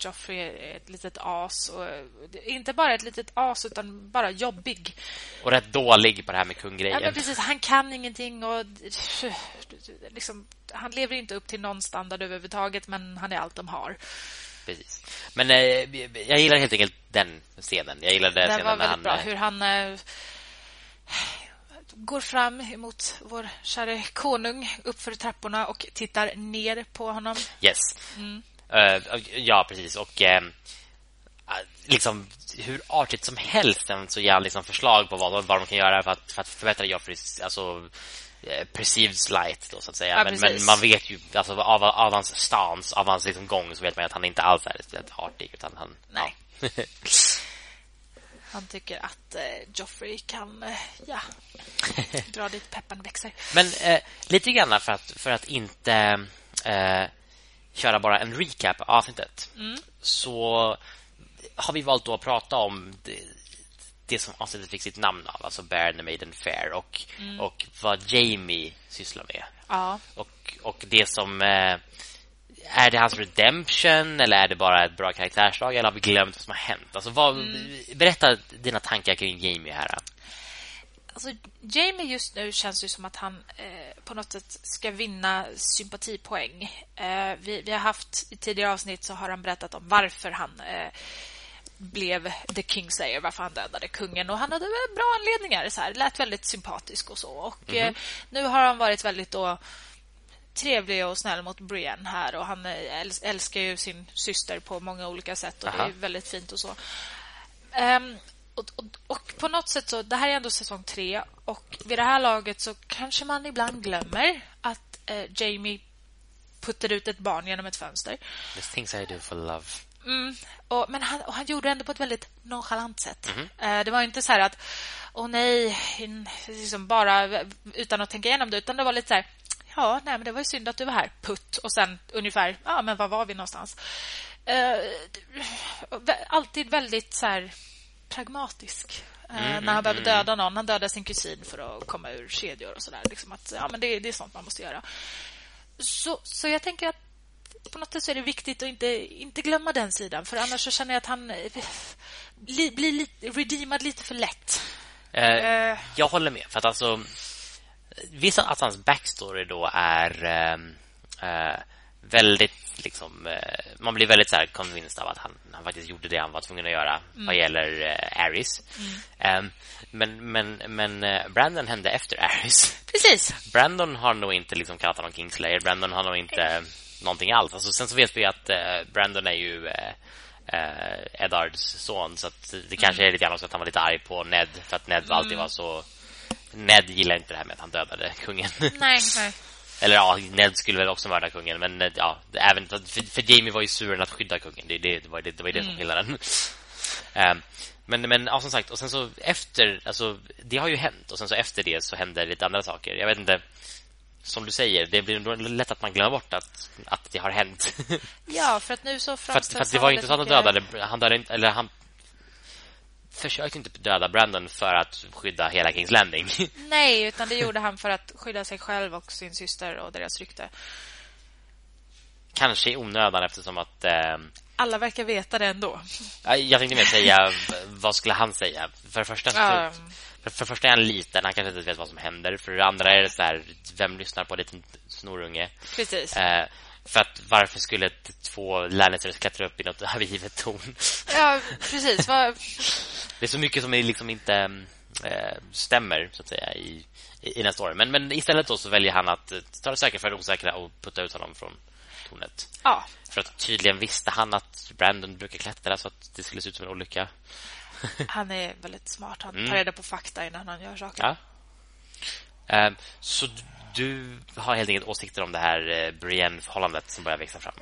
Joffrey är ett litet as. Och, inte bara ett litet as, utan bara jobbig. Och rätt dålig på det här med kunggrejen. Ja, men precis. Han kan ingenting och liksom, han lever inte upp till någon standard överhuvudtaget, men han är allt de har. Precis. Men eh, jag gillar helt enkelt den scenen. Jag gillade den scenen var väldigt han, bra. Hur han eh, går fram emot vår kära konung uppför trapporna och tittar ner på honom. Yes. Mm. Uh, ja, precis. Och uh, liksom hur artigt som helst så ger han liksom förslag på vad, vad de kan göra för att, för att förbättra Joffreys alltså, eh, perceived slight då, så att säga. Ja, men, men, man vet ju alltså, av, av hans stans, av hans liksom, gång så vet man att han inte alls är artig utan han... Nej. Ja. Han tycker att eh, Joffrey kan eh, ja, dra dit pepparn växer. Men eh, lite grann för att, för att inte eh, köra bara en recap av avsnittet mm. så har vi valt att prata om det, som avsnittet fick sitt namn av, alltså Bear the Maiden Fair och, mm. och vad Jamie sysslar med. Ja. Och, och det som... Eh, är det hans redemption eller är det bara ett bra karaktärsdrag eller har vi glömt vad som har hänt? Alltså, vad, mm. Berätta dina tankar kring Jamie här. Alltså, Jamie just nu känns ju som att han eh, på något sätt ska vinna sympatipoäng. Eh, vi, vi, har haft i tidigare avsnitt så har han berättat om varför han eh, blev The Kingslayer, varför han dödade kungen. Och han hade bra anledningar. Så här. Lät väldigt sympatisk och så. Och mm -hmm. nu har han varit väldigt då trevlig och snäll mot Brienne här och han älskar ju sin syster på många olika sätt och Aha. det är väldigt fint och så. Um, och, och, och, på något sätt så, det här är ändå säsong tre och vid det här laget så kanske man ibland glömmer att eh, Jamie puttar ut ett barn genom ett fönster. The things I do for love. Mm, och, men han, och han gjorde det ändå på ett väldigt nonchalant sätt. Mm eh, det var inte så att åh nej, liksom bara utan att tänka igenom det, utan det var lite så här Ja, nej, men det var ju synd att du var här. Putt. Och sen ungefär, ja, men var var vi någonstans? Uh, alltid väldigt så här pragmatisk. Uh, mm, när han behöver mm, döda någon. Han dödar sin kusin för att komma ur kedjor och sådär. Liksom ja, men det, det är sånt man måste göra. Så, så jag tänker att på något sätt så är det viktigt att inte, inte glömma den sidan. För annars så känner jag att han eh, blir li, redeemad lite för lätt. Uh, jag håller med. För att alltså vissa att hans backstory då är äh, väldigt liksom äh, man blir väldigt så här convinced av att han, han faktiskt gjorde det han var tvungen att göra mm. vad gäller äh, Aris. Mm. Ähm, men men men Brandon hände efter Aris. Precis. Brandon har nog inte liksom kallat honom Kingslayer. Brandon har nog inte. Någonting alls. Alltså, sen så vet vi att Brandon är ju Eddards son så att det kanske mm. är lite grann också att han var lite arg på Ned för att Ned alltid mm. var så Ned gillar inte det här med att han dödade kungen. Nej, nej. Eller ja, Ned skulle väl också mörda kungen Men ja, även för, för Jamie var ju suren att skydda kungen Det, det, det var det, det, var det mm. som skillade den um, Men, men ja, som sagt Och sen så efter alltså, Det har ju hänt Och sen så efter det så händer lite andra saker Jag vet inte som du säger, det blir lätt att man glömmer bort att, att det har hänt. Ja, för att nu så framställs för, för att det var inte så att han dödade, han dödade, eller han försökte inte döda Brandon för att skydda hela Kings Landing. Nej, utan det gjorde han för att skydda sig själv och sin syster och deras rykte. Kanske i onödan eftersom att... Eh, Alla verkar veta det ändå. Jag tänkte mer säga, vad skulle han säga? För det första, um... för, för första är han liten, han kanske inte vet vad som händer. För det andra är det så här, vem lyssnar på en liten snorunge? Precis. Eh, för att varför skulle två Lannisters klättra upp i något övergivet torn? Ja, precis. det är så mycket som är liksom inte äh, stämmer så att säga i, i, i den storyn. Men, men istället då så väljer han att ta det säkra för det osäkra och putta ut honom från tornet. Ja. För att tydligen visste han att Brandon brukar klättra så att det skulle se ut som en olycka. han är väldigt smart. Han tar mm. reda på fakta innan han gör saker. Ja. Um, så du har helt enkelt åsikter om det här eh, Brienne-förhållandet som börjar växa fram.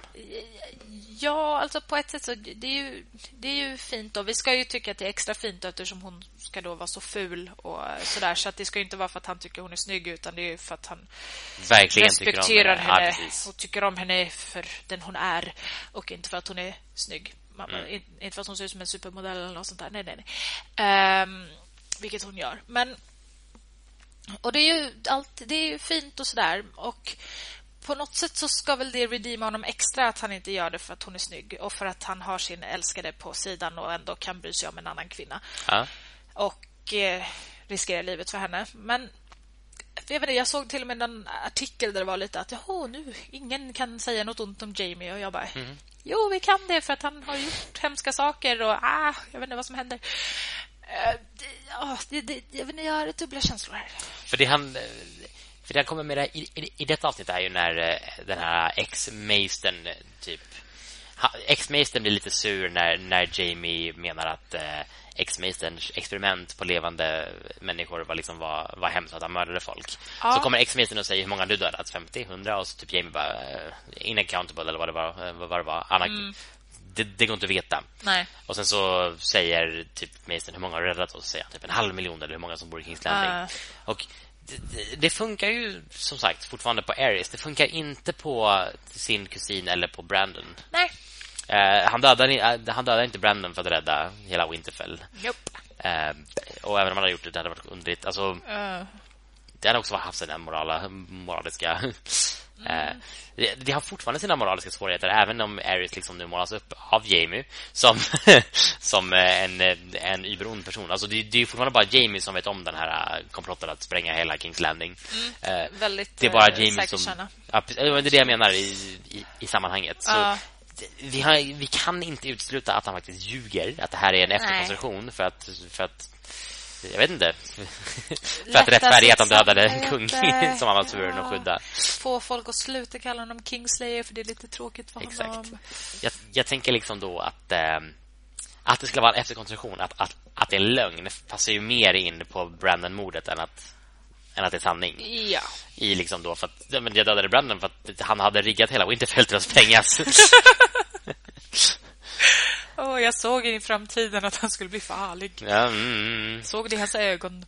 Ja, alltså på ett sätt så det är ju, det är ju fint och vi ska ju tycka att det är extra fint eftersom hon ska då vara så ful och sådär så att det ska inte vara för att han tycker hon är snygg utan det är för att han Verkligen respekterar tycker henne ja, och tycker om henne för den hon är och inte för att hon är snygg. Mm. Inte för att hon ser ut som en supermodell eller något sånt där. Nej, nej, nej. Um, vilket hon gör. Men och det är ju allt, det är fint och sådär. Och på något sätt så ska väl det redeema honom extra att han inte gör det för att hon är snygg och för att han har sin älskade på sidan och ändå kan bry sig om en annan kvinna. Ja. Och eh, riskera livet för henne. Men jag, vet jag såg till och med en artikel där det var lite att Jaha, nu ingen kan säga något ont om Jamie och jag bara mm. Jo, vi kan det för att han har gjort hemska saker och ah, jag vet inte vad som händer. Uh, oh, det, det, jag, vet inte, jag har dubbla känslor här. För det han... Eh, för det han kommer med i, i, i detta avsnitt är ju när eh, den här ex-meistern typ X-Maestern blir lite sur när, när Jamie menar att eh, X-Maesterns experiment på levande människor var, liksom, var, var hemskt att han mördade folk. Ja. Så kommer X-Maestern och säger hur många du dödat? 50, 100? Och så typ Jamie bara uh, inaccountable eller vad det var. Uh, vad det var. Anna, mm. det, det, går inte att veta. Nej. Och sen så säger typ Maestern hur många har räddat och så säger han typ en halv miljon eller hur många som bor i Kings Landing. Uh. Och det, funkar ju som sagt fortfarande på Ares. Det funkar inte på sin kusin eller på Brandon. Nej. Uh, han, dödade, uh, han dödade inte Brandon för att rädda hela Winterfell. Nope. Uh, och även om han hade gjort det, det hade varit underligt. Alltså, det hade också haft sina morala, moraliska Mm. Det, det, har fortfarande sina moraliska svårigheter även om Ares liksom nu målas upp av Jamie som, som en, en überond person. Alltså det, det är fortfarande bara Jamie som vet om den här komplotten att spränga hela Kings Landing. Mm. Uh, Väldigt Det är bara Jamie som... Ja, det är det jag menar i, i, i sammanhanget. Så uh. Vi, har, vi kan inte utesluta att han faktiskt ljuger. Att det här är en efterkonstruktion för att, för att jag vet inte. För att rättfärdiga att de dödade en kung som han var ja. att skydda. Få folk att sluta kalla honom Kingslayer för det är lite tråkigt för Exakt. honom. Jag, jag tänker liksom då att eh, att det skulle vara en efterkonstruktion, att, att, att det är lögn passar ju mer in på Brandon-mordet än att än att det är sanning. Ja. I liksom då för att men jag dödade Brandon för att han hade riggat hela Winterfell till att sprängas. Oh, jag såg i framtiden att han skulle bli farlig. Ja, mm. Såg det i hans ögon.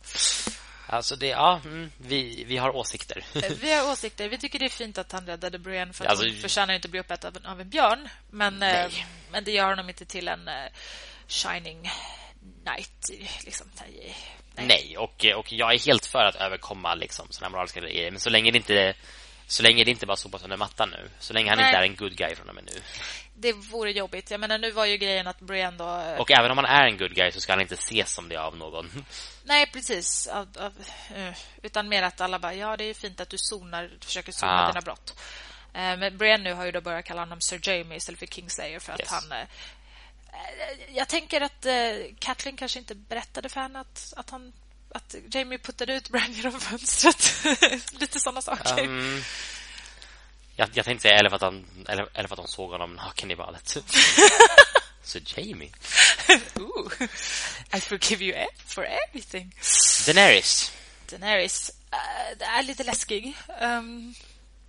Alltså det, ja, mm, vi, vi har åsikter. Eh, vi har åsikter. Vi tycker det är fint att han räddade Brienne för att alltså, hon förtjänar inte att bli uppäten av en björn. Men, eh, men det gör honom inte till en uh, shining knight. Liksom. Nej, och, och jag är helt för att överkomma liksom, sådana moraliska grejer. Men så länge det inte så länge det inte bara sopas under mattan nu. Så länge han Nej. inte är en good guy från och med nu. Det vore jobbigt. Jag menar, nu var ju grejen att Brienne då... Och även om han är en good guy så ska han inte ses som det av någon. Nej, precis. Av, av, uh, utan mer att alla bara, ja, det är fint att du zonar, försöker zona ah. dina brott. Uh, men Brienne nu har ju då börjat kalla honom Sir Jamie istället för Kingslayer för att yes. han... Uh, jag tänker att uh, Kathleen kanske inte berättade för henne att, att han att Jamie puttade ut Bran genom fönstret. Lite sådana saker. Um, jag, jag tänkte säga eller för att han, eller, eller för att de såg honom naken i badet. Så Jamie. Ooh, I forgive you for everything. Daenerys. Daenerys. Uh, det är lite läskig. Um,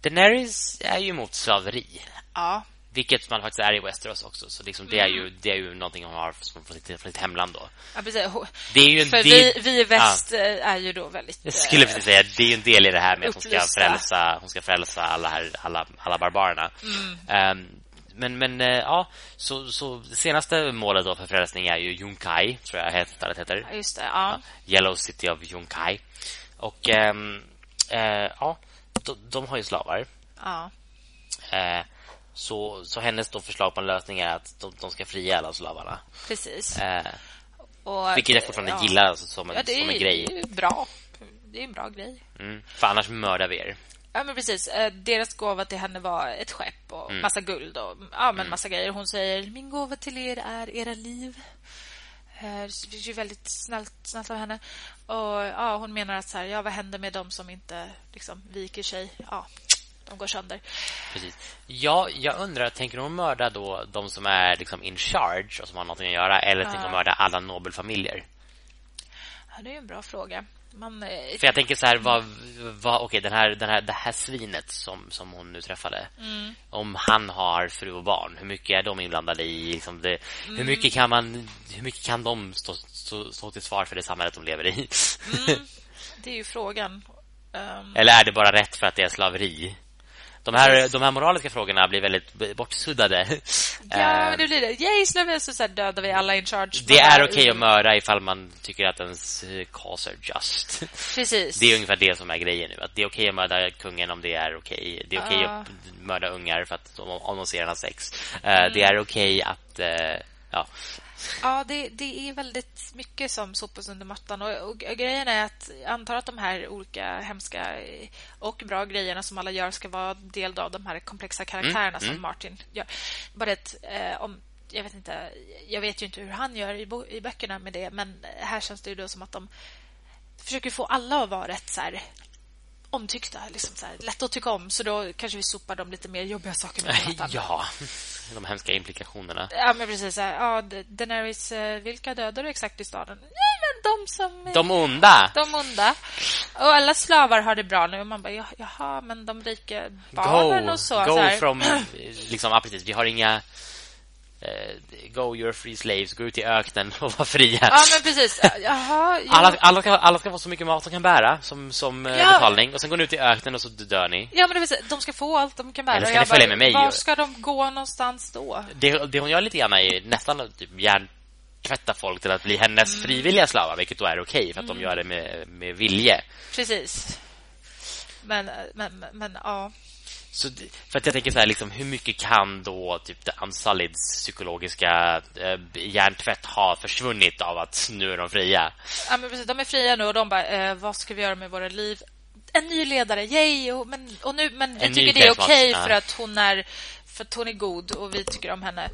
Daenerys är ju emot slaveri. Ja. Vilket man faktiskt är i Westeros också. Så liksom det, är ju, mm. det är ju någonting hon har från sitt, från sitt hemland då. Ja, precis. Det är ju en För del, vi, vi i väst ja. Eh, är ju då väldigt... Jag skulle precis säga, det är ju en del i det här med upplysta. att hon ska frälsa, hon ska frälsa alla, här, alla, alla barbarerna. Mm. Um, men, men uh, ja, så, så senaste målet då för frälsning är ju Yunkai, tror jag heter, det heter. Ja, just det, ja. Yellow City of Yunkai. Och um, uh, ja, de, de, har ju slavar. Ja. Uh, så, så hennes då förslag på en lösning är att de, de ska fria alla slavarna. Precis. Eh, och, vilket jag fortfarande ja. gillar alltså, som, en, ja, som en grej. Det är bra. Det är en bra grej. Mm, för annars mördar vi er. Ja, men precis. Eh, deras gåva till henne var ett skepp och mm. massa guld och ja, men mm. massa grejer. Hon säger, min gåva till er är era liv. Eh, det är ju väldigt snällt, snällt av henne. Och ja, hon menar att så här, ja, vad händer med dem som inte liksom viker sig? Ja, de går sönder. Precis. Ja, jag undrar, tänker hon mörda då de som är liksom in charge och som har någonting att göra eller ja. tänker hon mörda alla nobelfamiljer? Ja, det är en bra fråga. Man, eh, För jag tänker så här, vad, vad, okay, den här, den här, det här svinet som, som hon nu träffade. Mm. Om han har fru och barn, hur mycket är de inblandade i? Liksom det, mm. Hur mycket kan man, hur mycket kan de stå, stå, stå till svar för det samhället de lever i? Mm. Det är ju frågan. Um... Eller är det bara rätt för att det är slaveri? De här, de här moraliska frågorna blir väldigt bortsuddade. Ja, uh, det blir det. Yay, Sylvester, så dödar vi alla in charge. Det är okej okay att mörda ifall man tycker att ens eh, cause är just. Precis. Det är ungefär det som är grejen nu. Att det är okej okay att mörda kungen om det är okej. Okay. Det är okej uh. att mörda ungar för att om de ser en sex. Uh, mm. Det är okej att... Uh, ja. Ja, det, det är väldigt mycket som sopas under mattan. Och, och, och, grejen är att jag antar att de här olika hemska och bra grejerna som alla gör ska vara del av de här komplexa karaktärerna mm. som mm. Martin gör. Bara ett, eh, om, jag vet inte, jag vet ju inte hur han gör i, bo, i böckerna med det, men här känns det ju då som att de försöker få alla att vara rätt så här omtyckta, liksom så här, lätt att tycka om. Så då kanske vi sopar de lite mer jobbiga sakerna Ja, de hemska implikationerna. Ja, men precis. Ja, Daenerys, eh, vilka dödar du exakt i staden? Nej, men de som... De onda! De onda. Och alla slavar har det bra nu. Och man bara, jaha, men de rika barnen go, och så. Go så from... Liksom, ja, precis. Vi har inga go you're free slaves, gå ut i öknen och vara fria. Ja, men precis. Jaha, alla, alla, ska, alla ska få så mycket mat de kan bära som, som eh, ja. betalning och sen går ni ut i öknen och så dör ni. Ja, men det vill de ska få allt de kan bära. Eller ska ni följa med mig? Var ska de gå någonstans då? Det, det hon gör lite grann är nästan typ hjärntvätta folk till att bli hennes mm. frivilliga slavar, vilket då är okej okay, för att mm. de gör det med, med vilje. Precis. Men, men, men ja. Så, för att jag tänker så här, liksom, hur mycket kan då typ The Unsolids psykologiska eh, hjärntvätt ha försvunnit av att nu är de fria? Ja, men precis. De är fria nu och de bara, eh, vad ska vi göra med våra liv? En ny ledare, yay! Och, men, och nu, men vi tycker det är okej okay för att hon är för att hon är god och vi tycker om henne.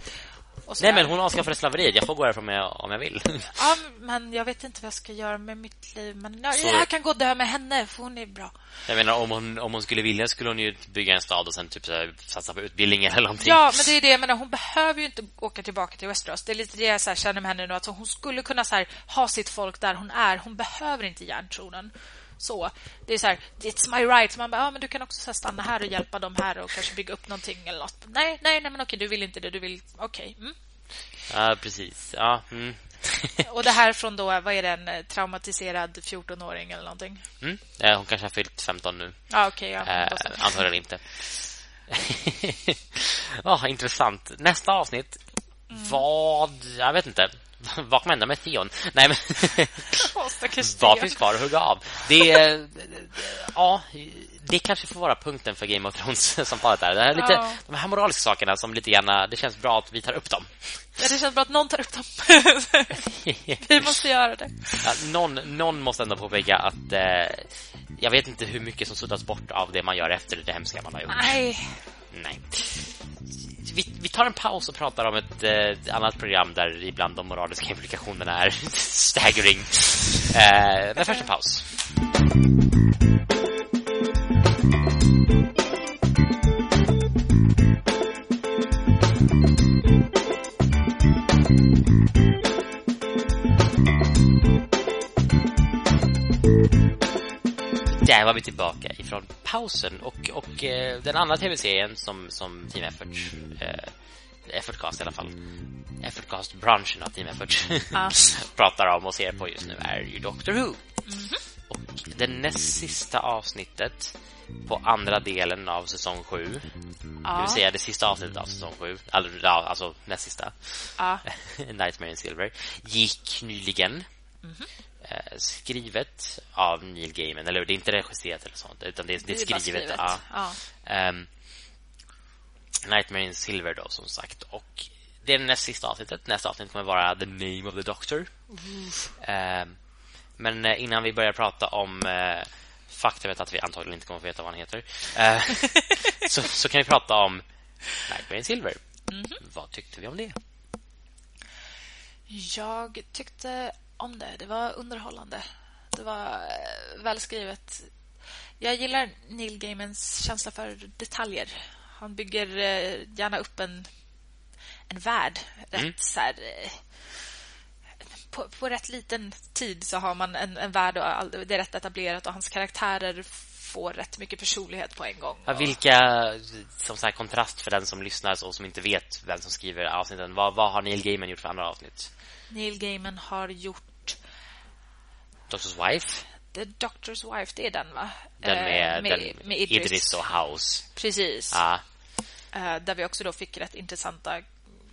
Nej, men hon avskaffade slaveriet. Jag får gå härifrån om jag, om jag vill. Ja, men jag vet inte vad jag ska göra med mitt liv. Men jag, jag kan gå och dö med henne, för hon är bra. Jag menar, om hon, om hon skulle vilja skulle hon ju bygga en stad och sen typ så satsa på utbildning eller någonting. Ja, men det är det. Jag menar, hon behöver ju inte åka tillbaka till Westeros. Det är lite det jag så känner med henne nu. Alltså, hon skulle kunna så här, ha sitt folk där hon är. Hon behöver inte järntronen så. Det är så här, it's my right. Man bara, ja, men du kan också stanna här och hjälpa dem här och kanske bygga upp någonting eller något. Nej, nej, nej men okej, du vill inte det. Du vill, okej. Mm. Ja, precis. Ja, mm. och det här från då, vad är det, en eh, traumatiserad 14-åring eller någonting? Mm. Ja, hon kanske har fyllt 15 nu. Okej. Okay, ja. Eh, antagligen inte. ja, intressant. Nästa avsnitt. Mm. Vad... Jag vet inte. Vad kommer hända med Theon? Nej, men... Vad finns kvar att hugga av? Det... Ja, det kanske får vara punkten för Game of Thrones som fallet är. Det här lite, ja. De här moraliska sakerna som lite gärna... Det känns bra att vi tar upp dem. Ja, det känns bra att någon tar upp dem. vi måste göra det. Ja, någon, någon måste ändå påpeka att... Eh, jag vet inte hur mycket som suddas bort av det man gör efter det hemska man har gjort. Nej. Nej. Vi, vi tar en paus och pratar om ett eh, annat program där ibland de moraliska implikationerna är staggering. Eh, men först en paus. Där var vi tillbaka ifrån pausen och, och eh, den andra tv-serien som, som Team Effort eh, Effortcast i alla fall Effortcast-branschen av Team Effort ah. pratar om och ser på just nu är ju Doctor Who. Mm -hmm. Och det näst sista avsnittet på andra delen av säsong 7 ah. det vill säga det sista avsnittet av säsong 7 alltså, alltså näst sista ah. Nightmare in Silver gick nyligen mm -hmm. Eh, skrivet av Neil Gaiman eller det är inte regisserat eller sånt utan det är, det är skrivet, skrivet. Ja. ja. Um, Nightmare in Silver då som sagt och det är näst sista avsnittet. Nästa avsnitt kommer vara The Name of the Doctor. Um, men eh, innan vi börjar prata om uh, faktumet att vi antagligen inte kommer att veta vad han heter uh, så, så, kan vi prata om Nightmare in Silver. Mm -hmm. Vad tyckte vi om det? Jag tyckte om det. Det var underhållande. Det var eh, välskrivet. Jag gillar Neil Gaimans känsla för detaljer. Han bygger eh, gärna upp en, en värld rätt mm. så här, eh, på, på, rätt liten tid så har man en, en värld och det är rätt etablerat och hans karaktärer får rätt mycket personlighet på en gång. Ja, vilka som så kontrast för den som lyssnar och som inte vet vem som skriver avsnitten. Vad, vad har Neil Gaiman gjort för andra avsnitt? Neil Gaiman har gjort Doctor's Wife. The Doctor's Wife, det är den va? Den eh, med, med, den, med Idris. Idris. och House. Precis. Ja. Uh, där vi också då fick rätt intressanta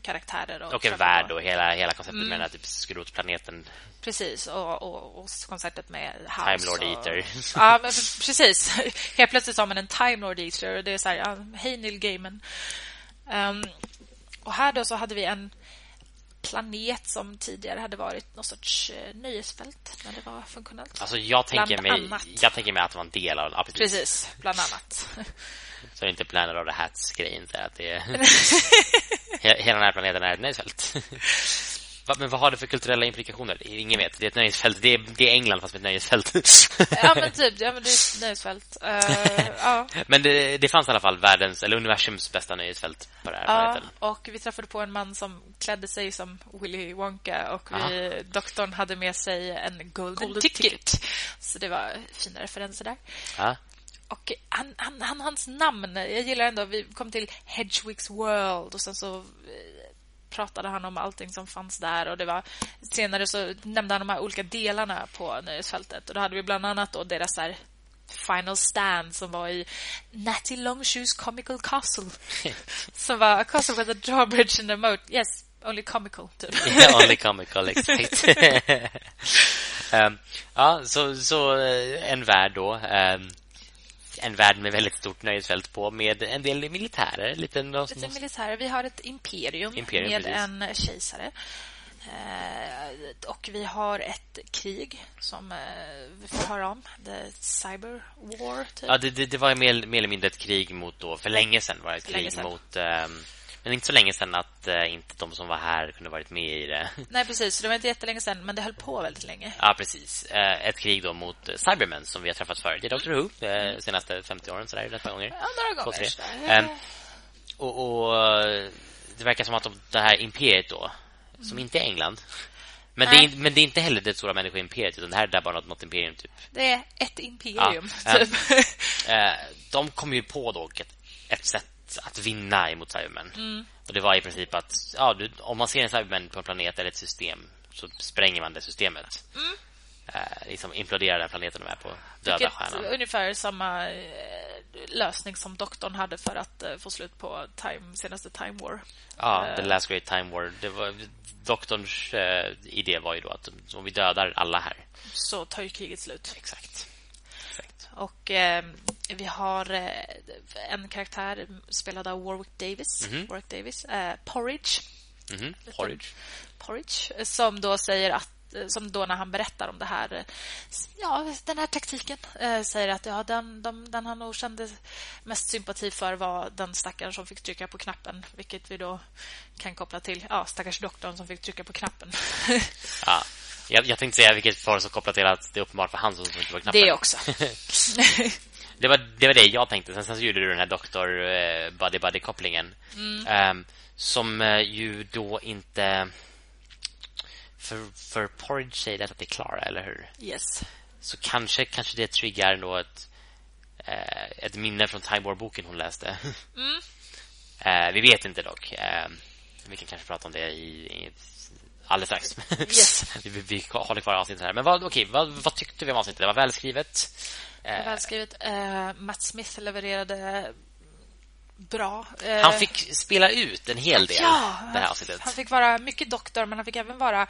karaktärer. Och, och en värld och hela, hela konceptet mm. med den här typ skrotplaneten. Precis, och, och, och konceptet med House. Time Lord och, Eater. ja, men precis. Helt plötsligt har man en Time Lord Eater och det är så här, ja, hej Neil Gaiman. Um, och här då så hade vi en planet som tidigare hade varit någon sorts eh, nöjesfält när det var funktionellt. Alltså jag tänker mig jag tänker mig att det var en del av ja, precis. precis, bland annat. Så det är inte Planet of the Hats grejen så att det är hela den här planeten är ett nöjesfält. Men vad har det för kulturella implikationer? Ingen vet. Det är ett nöjesfält. Det är, det är England fast med ett nöjesfält. ja, men typ. Ja, men det är ett nöjesfält. Uh, ja. Men det, det fanns i alla fall världens, eller universums bästa nöjesfält på det här ja, planeten. och vi träffade på en man som klädde sig som Willy Wonka och vi, doktorn hade med sig en golden, golden ticket. ticket. Så det var fina referenser där. Ja. Och han, han, han, hans namn, jag gillar ändå, vi kom till Hedgewigs World och sen så pratade han om allting som fanns där och det var senare så nämnde han de här olika delarna på nöjesfältet och då hade vi bland annat då deras här final stand som var i Natty Longshoes Comical Castle. som var a castle with a drawbridge and a moat. Yes, only comical. Typ. yeah, only comical, exakt. um, ja, så, så eh, en värld då. Um, en värld med väldigt stort nöjesfält på med en del militärer. Lite, lite militärer. Vi har ett imperium, imperium med precis. en kejsare. Eh, och vi har ett krig som eh, vi får höra om. The Cyber War, typ. Ja, det, det, det var mer, mer, eller mindre ett krig mot då, för länge sedan var det ett krig mot eh, men inte så länge sedan att eh, inte de som var här kunde varit med i det. Nej, precis. Det var inte jättelänge sedan, men det höll på väldigt länge. Ja, precis. Eh, ett krig då mot eh, Cybermen som vi har träffat förut i Doctor Who eh, senaste 50 åren, sådär, ett par gånger. Ja, några gånger. Ehm, och, och, det verkar som att de, det här imperiet då, som mm. inte är England, men det, är, men det är inte heller det stora människoimperiet utan det här är bara något, något imperium typ. Det är ett imperium ja, typ. Äh, de kom ju på då ett, ett sätt att vinna emot Cybermen. Mm. Och det var i princip att ja, du, om man ser en Cyberman på en planet eller ett system så spränger man det systemet. Mm. Eh, liksom imploderar den planeten de är på. Döda Vilket stjärnan. ungefär samma eh, lösning som doktorn hade för att eh, få slut på time, senaste Time War. Ja, uh, The Last Great Time War. Det var, doktorns eh, idé var ju då att om vi dödar alla här så tar ju kriget slut. Exakt. Och eh, vi har eh, en karaktär spelad av Warwick Davis, mm -hmm. Warwick Davis eh, Porridge. Mm -hmm. Porridge. Porridge som då säger att som då när han berättar om det här ja, den här taktiken eh, säger att ja, den, de, den han nog kände mest sympati för var den stackaren som fick trycka på knappen vilket vi då kan koppla till ja, stackars doktorn som fick trycka på knappen. ja, jag, jag tänkte säga vilket var så kopplat till att det är uppenbart för han som tryckte på knappen. Det också. det, var, det var det jag tänkte. Sen, sen så gjorde du den här doktor uh, buddy buddy kopplingen mm. um, som uh, ju då inte för, för Porridge säger att det är Clara, eller hur? Yes. Så kanske, kanske det triggar då ett, uh, ett minne från Time War-boken hon läste. Mm. vi vet inte dock. vi kan kanske prata om det i, i alldeles strax. Yes. vi, vi håller kvar avsnittet här. Men vad, okay, vad, vad tyckte vi om avsnittet? Det var välskrivet. Eh, välskrivet. Uh, Matt Smith levererade bra. Uh, han fick spela ut en hel del ja, det här avsnittet. Han fick vara mycket doktor, men han fick även vara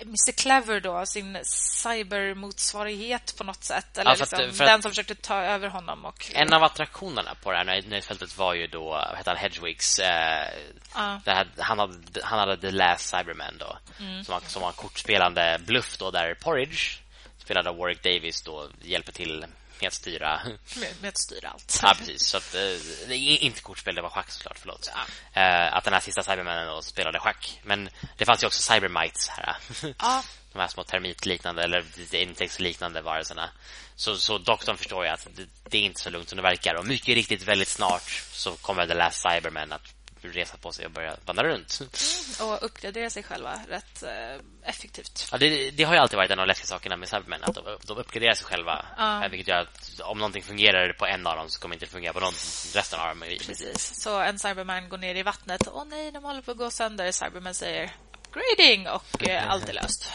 Mr Clever då, sin cybermotsvarighet på något sätt. Eller ja, liksom, att, den som försökte ta över honom. Och... En av attraktionerna på det här nöjesfältet var ju då, vad heter han, Hedgewigs. Eh, här, han, hade, han hade The Last Cyberman då. Mm. Som, var, som var en kortspelande bluff då, där Porridge, spelad av Warwick Davis, då hjälper till med att styra med, med att styra allt. Ja, precis. Så att, eh, inte kortspel, det var schack såklart, förlåt. Ja. Eh, att den här sista Cybermanen då spelade schack. Men det fanns ju också Cybermites här. Ja. De här små termitliknande eller insektsliknande varelserna. Så, så doktorn förstår ju att det, det, är inte så lugnt som det verkar. Och mycket riktigt väldigt snart så kommer The Last Cyberman att resa på sig och börja vandra runt. Mm, och uppgradera sig själva rätt eh, effektivt. Ja, det, det, har ju alltid varit en av de läskiga sakerna med Cybermen att de, de uppgraderar sig själva. Ja. Vilket gör att om någonting fungerar på en av dem så kommer det inte fungera på någon, resten av dem. Precis. Så en Cyberman går ner i vattnet. Åh nej, de håller på att gå sönder. Cyberman säger upgrading och eh, allt är löst.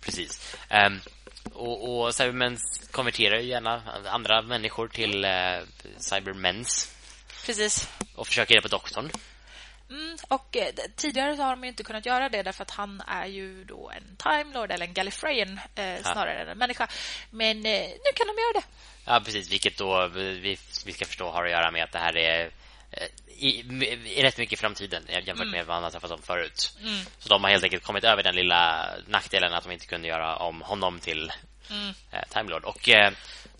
Precis. Um, och, och Cybermen konverterar ju gärna andra människor till uh, Cybermens. Precis. Och försöker hjälpa doktorn. Mm, och eh, tidigare så har de inte kunnat göra det därför att han är ju då en Time Lord eller en Gallifreyan eh, snarare än en människa. Men eh, nu kan de göra det. Ja, precis. Vilket då vi, vi ska förstå har att göra med att det här är eh, i, i rätt mycket i framtiden jämfört mm. med vad han har träffat om förut. Mm. Så de har helt enkelt kommit över den lilla nackdelen att de inte kunde göra om honom till mm. eh, Time Lord. Och eh,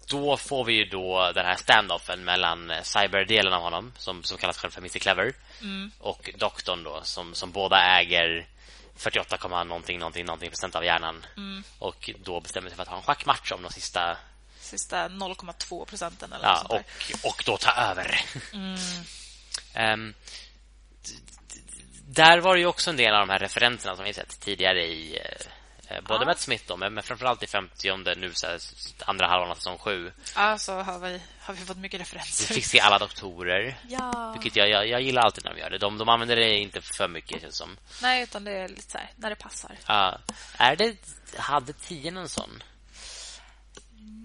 då får vi ju då den här standoffen mellan cyberdelen av honom som, som kallas själv för Mr. Clever mm. och doktorn då som, som båda äger 48, någonting, någonting, någonting procent av hjärnan. Mm. Och då bestämmer sig för att ha en schackmatch om de sista... Sista 0,2 procenten eller ja, och, och då ta över. um, där var det ju också en del av de här referenserna som vi sett tidigare i eh, både ja. Matt Smith då, men, men framförallt i 50 nu så här, andra halvan av säsong 7. Ja, så har vi, har vi fått mycket referenser. Vi fick se alla doktorer. Ja. Vilket jag, jag, jag gillar alltid när de gör det. De, de använder det inte för mycket, känns som. Nej, utan det är lite så här, när det passar. Ja. Är det... Hade 10 en sån?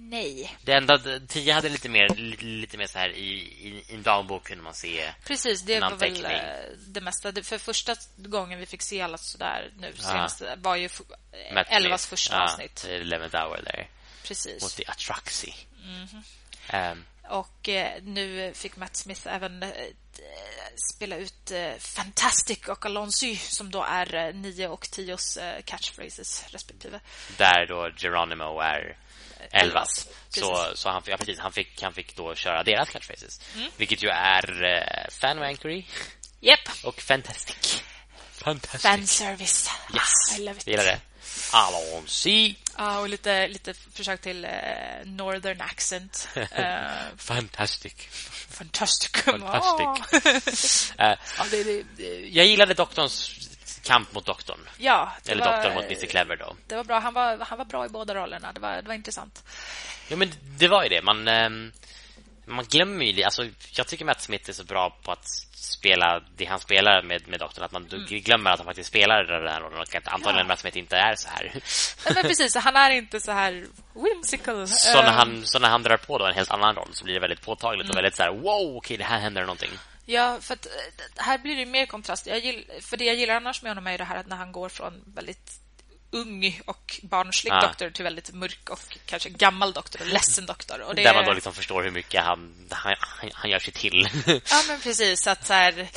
Nej. Det enda, tio hade lite mer, lite mer så här i, i, i en dagbok kunde man se Precis, det var väl eh, det mesta. För första gången vi fick se alla sådär nu senast ja. var ju Elvas första ja, avsnitt. Eleventh hour där. Precis. Mot The Atraxi. Mm -hmm. um, och eh, nu fick Matt Smith även eh, spela ut eh, Fantastic och Alonso som då är eh, nio och tios eh, catchphrases respektive. Där då Geronimo är Elvas. Så, så han, ja, precis, han, fick, han fick då köra deras catchphrases. Mm. Vilket ju är uh, Fanwankery. Yep. Och Fantastic. Fantastic. Fanservice. Yes. Ah, I love it. Gillar det. Alonsi. Ja, och lite, lite försök till uh, northern accent. Uh, Fantastic. Fantastic. Fantastic. uh, ja, det, det, jag gillade doktorns kamp mot doktorn. Ja, Eller var, doktorn mot Mr. Clever då. Det var bra. Han var, han var bra i båda rollerna. Det var, det var intressant. Ja, men det var ju det. Man, um, man glömmer ju alltså, Jag tycker Matt Smith är så bra på att spela det han spelar med, med doktorn. Att man mm. glömmer att han faktiskt spelar den här rollen. Och att antagligen ja. Matt Smith inte är så här. Ja, men precis, han är inte så här whimsical. Så när, han, så när han drar på då en helt annan roll så blir det väldigt påtagligt mm. och väldigt så här, wow, okej, det här händer någonting. Ja, för att, eh, här blir det mer kontrast. Jag gill, för det jag gillar annars med honom är det här att när han går från väldigt ung och barnslig ja. doktor till väldigt mörk och kanske gammal doktor och ledsen doktor. Och det... Där man då liksom förstår hur mycket han, han, han gör sig till. ja, men precis. Att så här,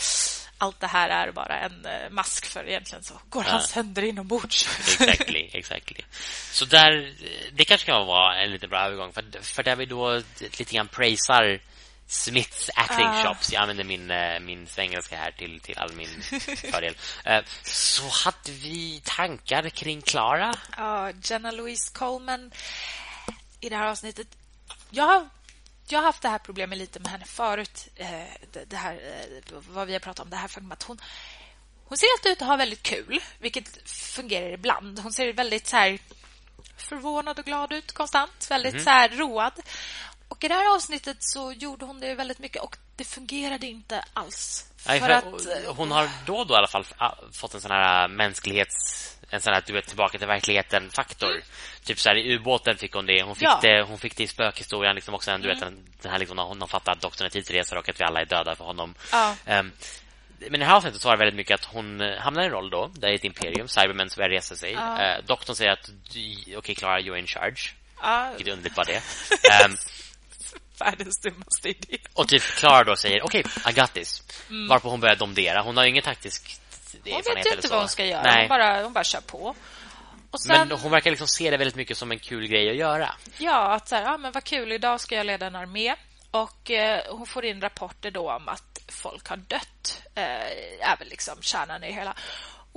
allt det här är bara en uh, mask för egentligen så går ja. hans händer inombords. exactly, exactly. Så där, det kanske kan vara en lite bra övergång. För, för där vi då lite grann praisar Smiths acting uh. shops. Jag använder min, uh, min svengelska här till, till all min fördel. Uh, så hade vi tankar kring Clara. Ja, Jenna Louise Coleman i det här avsnittet. Jag har, jag har haft det här problemet lite med henne förut. Det, det, här, vad vi har pratat om, det här faktum hon, hon ser alltid ut att ha väldigt kul, vilket fungerar ibland. Hon ser väldigt så här förvånad och glad ut konstant. Väldigt mm så här road. Och i det här avsnittet så gjorde hon det väldigt mycket och det fungerade inte alls. Nej, för, för att, hon har då och då i alla fall fått en sån här äh, mänsklighets en sån här du vet tillbaka till verkligheten faktor. Mm. Typ så här i ubåten fick hon det. Hon fick ja. det hon fick det i spökhistorien liksom också en, du mm. vet den här liksom hon fattar att doktorn är tidsresare och att vi alla är döda för honom. Ja. Um, men i det här avsnittet så var det väldigt mycket att hon äh, hamnar i en roll då. Där är ett imperium, Cybermen som reser sig. Ja. Uh, doktorn säger att okej okay, Clara, you're in charge. Ja. Vilket underligt var det. Um, världens dummaste idé. Och typ Clara då säger, okej, okay, I got this. Mm. Varpå hon börjar domdera. Hon har ingen taktisk Hon vet inte vad hon ska göra. Nej. Hon, bara, hon bara kör på. Sen, men hon verkar liksom se det väldigt mycket som en kul grej att göra. Ja, att så här, ja, men vad kul, idag ska jag leda en armé. Och eh, hon får in rapporter då om att folk har dött. Eh, är väl liksom kärnan i hela.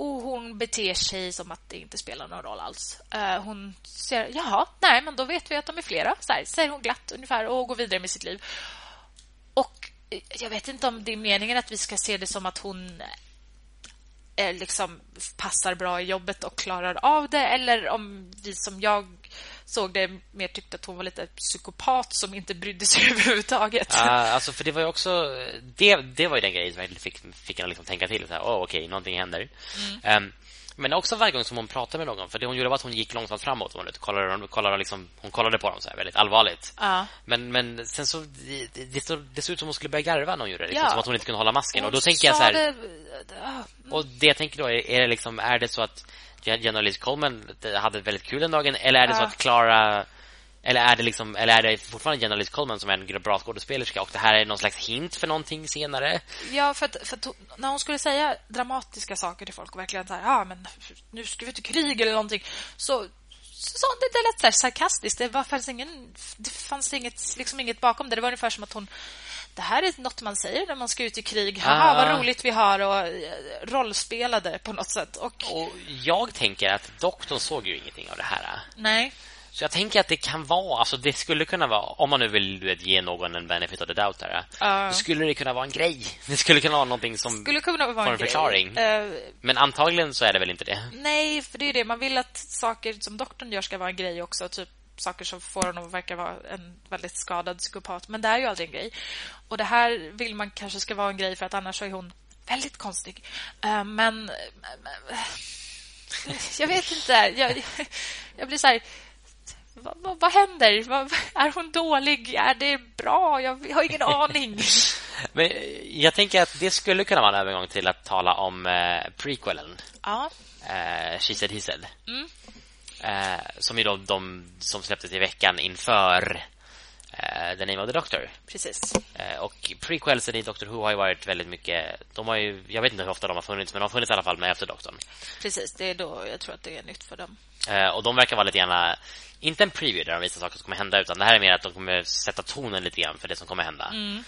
Och hon beter sig som att det inte spelar någon roll alls. Eh, hon säger, jaha, nej, men då vet vi att de är flera. Så här, säger hon glatt ungefär och går vidare med sitt liv. Och eh, jag vet inte om det är meningen att vi ska se det som att hon eh, liksom passar bra i jobbet och klarar av det eller om vi som jag såg det mer tyckte att hon var lite psykopat som inte brydde sig överhuvudtaget. Ja, alltså för det var ju också det, det var ju den grejen som jag fick, fick henne liksom tänka till så här, oh, okej, okay, någonting händer. Mm. Um, men också varje gång som hon pratade med någon För det hon gjorde var att hon gick långsamt framåt Hon kollade, kollade liksom, hon kollade på dem så här, väldigt allvarligt ja. men, men sen så det, det, det såg ut som hon skulle börja garva när hon gjorde det liksom, ja. Som att hon inte kunde hålla masken Och då tänker jag så här det... Och det jag tänker då är, är det liksom Är det så att Jenna Louise Coleman hade väldigt kul den dagen Eller är det ja. så att Clara eller är det liksom eller är det fortfarande Jenna Louise Coleman som är en bra skådespelerska och det här är någon slags hint för någonting senare? Ja, för, att, för att, när hon skulle säga dramatiska saker till folk och verkligen så här, ja, men nu ska vi till krig eller någonting så så sa det, det lät så sarkastiskt. Det, var, fanns ingen, det fanns inget, liksom inget bakom det. Det var ungefär som att hon det här är något man säger när man ska ut i krig. Haha, vad roligt vi har och eh, rollspelade på något sätt. Och, och jag tänker att doktorn såg ju ingenting av det här. Nej. Så jag tänker att det kan vara, alltså det skulle kunna vara, om man nu vill vet, ge någon en benefit of the doubt där, då skulle det kunna vara en grej. Det skulle kunna vara någonting som skulle kunna vara en en förklaring. Eh, Men antagligen så är det väl inte det. nej, för det är det. Man vill att saker som doktorn gör ska vara en grej också. Typ saker som får honom att verka vara en väldigt skadad psykopat. Men det är ju aldrig en grej. Och det här vill man kanske ska vara en grej för att annars är hon väldigt konstig. Eh, men... eh, jag vet inte. Jag, jag blir så här... Vad, vad, vad händer? Vad, är hon dålig? Är det bra? Jag har ingen aning. Men jag tänker att det skulle kunna vara en övergång till att tala om eh, prequelen. Ja. Eh, She said, he said. Mm. Eh, som är då de som släpptes i veckan inför eh, The Name of the Doctor. Precis. Eh, och prequelsen i Doctor Who har ju varit väldigt mycket... De har ju, jag vet inte hur ofta de har funnits, men de har funnits i alla fall med efter Doktorn. Precis, det är då jag tror att det är nytt för dem. Eh, och de verkar vara lite gärna... Inte en preview där de visar saker som kommer hända, utan det här är mer att de kommer sätta tonen lite grann för det som kommer hända. Mm.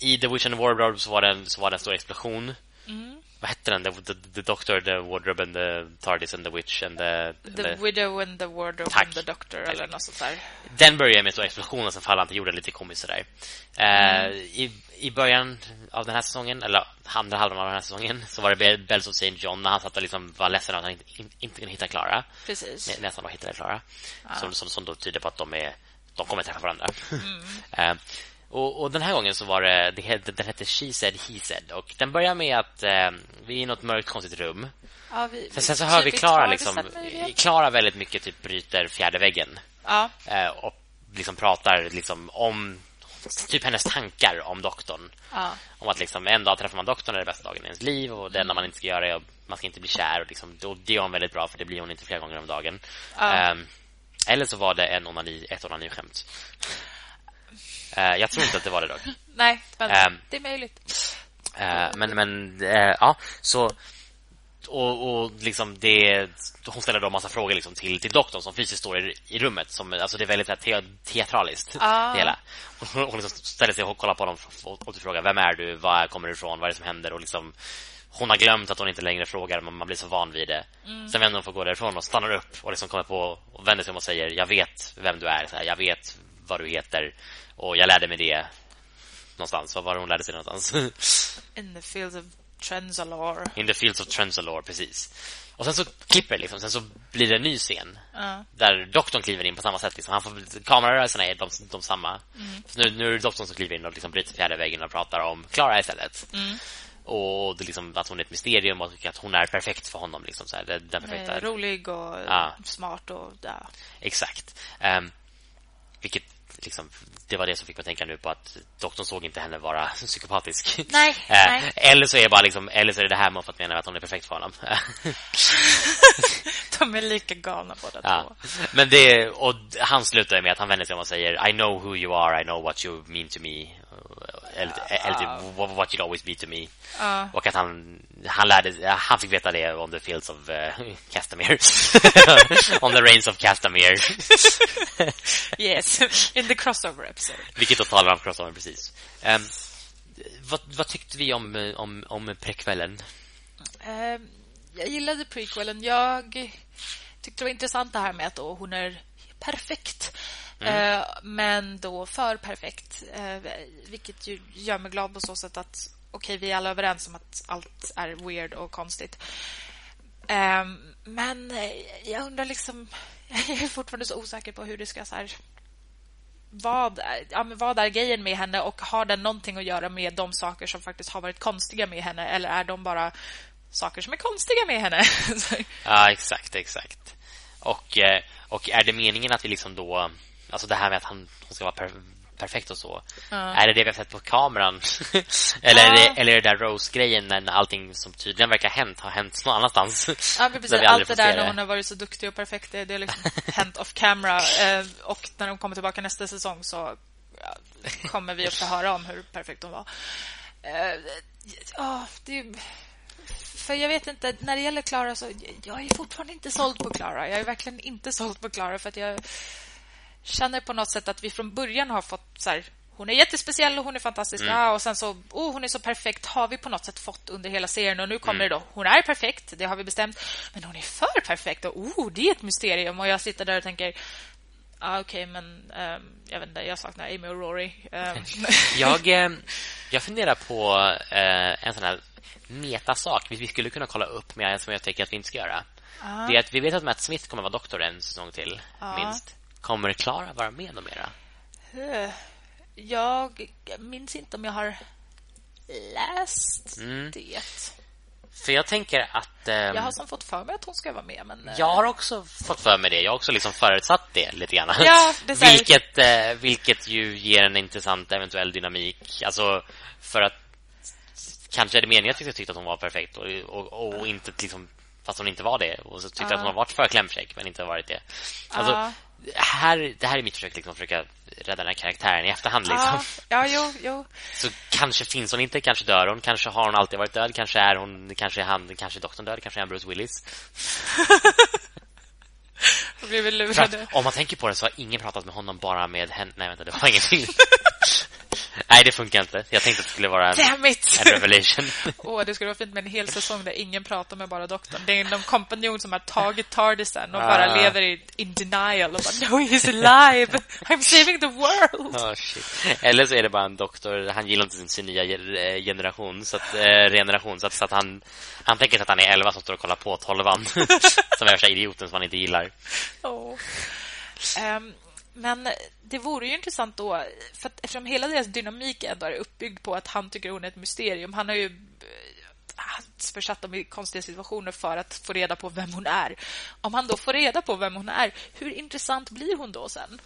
I The Witch and the Wardrobe så var det så var det en stor explosion. Mm. Vad hette den? The, the, the Doctor, The Wardrobe and the TARDIS and the Witch and the... The the Widow and the Wardrobe Tack. and the Doctor eller något sånt där. Den börjar med en stor explosion och sen faller till jorden lite komiskt sådär. Eh, i, I början av den här säsongen, eller andra halvan av den här säsongen, så var det Be- Bells of St. John när han satt och liksom var ledsen att han inte, in, inte kunde hitta Clara. Precis. Nä- Nästan bara hittade Clara. Som, som, som då tyder på att de, är, de kommer träffa varandra. eh, och, och den här gången så var det, det den hette She said, he said. Och den börjar med att eh, vi är i något mörkt konstigt rum. Ja, vi, Sen, sen så hör vi Clara liksom, möjligen. Klara väldigt mycket typ bryter fjärde väggen Ja, eh, och liksom pratar liksom om typ hennes tankar om doktorn. ja. Om att liksom en dag träffar man doktorn är det bästa dagen i ens liv och det enda man inte ska göra är att man ska inte bli kär och liksom, då, det är hon väldigt bra för det blir hon inte flera gånger om dagen. Ehm, eller så var det en onani, ett onani-skämt. Eh, jag tror inte att det var det dock. Nej, men Ehm. det är möjligt. Eh, men men eh, ja, så och, och liksom det hon ställer då en massa frågor liksom till till doktorn som fysiskt står i, i rummet som alltså det är väldigt här, te, teatraliskt Ah. det hela. Hon, hon liksom ställer sig och kollar på dem och, och frågar vem är du? Var kommer du ifrån? Vad är det som händer? Och liksom hon har glömt att hon inte längre frågar men man blir så van vid det. Sen vänder hon för att gå därifrån och stannar upp och liksom kommer på och vänder sig om och säger jag vet vem du är, så här, jag vet vad du heter och jag lärde mig det någonstans. Vad var det hon lärde sig någonstans? In the fields of Trenzalore. In the fields of Trenzalore, precis. Och sen så klipper det liksom, sen så blir det en ny scen. Ja. Där doktorn kliver in på samma sätt. Liksom. Han får, kamerarörelserna är de, de samma. Så nu, nu är det doktorn som kliver in och liksom bryter fjärde väggen och pratar om Clara istället. Och det liksom, att hon är ett mysterium och att hon är perfekt för honom. Liksom, så här, den perfekta. Rolig och Ja. smart och ja. Exakt. Um, vilket liksom, det var det som fick mig att tänka nu på att doktorn såg inte henne vara psykopatisk. Nej, Eh, nej. Eller så är det bara liksom, eller så är det det här med att mena att hon är perfekt för honom. De är lika galna båda Ja. två. Men det och han slutar med att han vänder sig om och säger I know who you are, I know what you mean to me. Eller, eller typ, what- what you'll always be to me. Ja. Och att han han lärde han fick veta det on the fields of uh, Castamere. on the rains of Castamere. Yes, in the crossover episode. Vilket då talar om crossover precis. Ehm, vad, vad tyckte vi om om om prekvällen? Eh, jag gillade prequelen. Jag tyckte det var intressant det här med att hon är perfekt. Eh, men då för perfekt. Eh, vilket ju gör mig glad på så sätt att okej, vi är alla överens om att allt är weird och konstigt. Eh, men jag undrar liksom... Jag är fortfarande så osäker på hur det ska så här... Vad är, ja, men vad är grejen med henne och har den någonting att göra med de saker som faktiskt har varit konstiga med henne eller är de bara saker som är konstiga med henne? Ja, exakt, exakt. Och, och är det meningen att vi liksom då... Alltså det här med att han, hon ska vara per, perfekt och så. Är det det vi har sett på kameran? eller, är Ja. det, eller är det där Rose-grejen när allting som tydligen verkar ha hänt har hänt någon annanstans? Ja, precis. Allt det där när hon har varit så duktig och perfekt, det, är liksom hänt off camera. Eh, och när de kommer tillbaka nästa säsong så ja, kommer vi att få höra om hur perfekt hon var. Eh, ja, det är- för jag vet inte, när det gäller Clara så jag är fortfarande inte såld på Clara. Jag är verkligen inte såld på Clara för att jag känner på något sätt att vi från början har fått så här, hon är jättespeciell och hon är fantastisk. Mm. Ja, och sen så, oh, hon är så perfekt har vi på något sätt fått under hela serien. Och nu kommer mm. det då, hon är perfekt, det har vi bestämt. Men hon är för perfekt och oh, det är ett mysterium. Och jag sitter där och tänker, ah, okej, okay, men um, jag vet inte, jag saknar Amy och Rory. Um. jag, eh, jag funderar på uh, en sån här metasak vi skulle kunna kolla upp med som jag tycker att vi inte ska göra. Ah. Det är att vi vet att Matt Smith kommer vara doktor en säsong till, ah. minst. Kommer Clara vara med någon mera? Uh. Jag minns inte om jag har läst mm. det. För jag tänker att... Um, jag har som fått för mig att hon ska vara med. Men, jag har också fått för mig det. Jag har också liksom förutsatt det lite grann. Ja, det vilket, uh, vilket ju ger en intressant eventuell dynamik. Alltså, för att kanske är det meningen att vi ska tycka att hon var perfekt och, och, och inte liksom fast hon inte var det och så tyckte uh. att hon har varit för klämkäck men inte varit det. Alltså, uh här, det här är mitt försök liksom, försöka rädda den här karaktären i efterhand. Liksom. Ja, ja jo, jo. Så kanske finns hon inte, kanske dör hon. Kanske har hon alltid varit död. Kanske är hon, kanske är han, kanske är doktorn död. Kanske är han Bruce Willis. om man tänker på det så har ingen pratat med honom bara med henne. Nej, vänta, det var ingenting. Nej, det funkar inte. Jag tänkte att det skulle vara en, en revelation. Åh, oh, det skulle vara fint med en hel säsong där ingen pratar med bara doktorn. Det är någon kompanjon som har tagit Tardisen och ah. bara lever i in denial och bara, no, he's alive. I'm saving the world. Oh, shit. Eller så är det bara en doktor, han gillar inte sin nya eh, generation, så att, eh, generation, så att, så att han, han tänker att han är 11 som står och kollar på 12 som är värsta idioten som han inte gillar. Oh. Um, men det vore ju intressant då, för att eftersom hela deras dynamik ändå är uppbyggd på att han tycker hon är ett mysterium. Han har ju eh, försatt dem i konstiga situationer för att få reda på vem hon är. Om han då får reda på vem hon är, hur intressant blir hon då sen?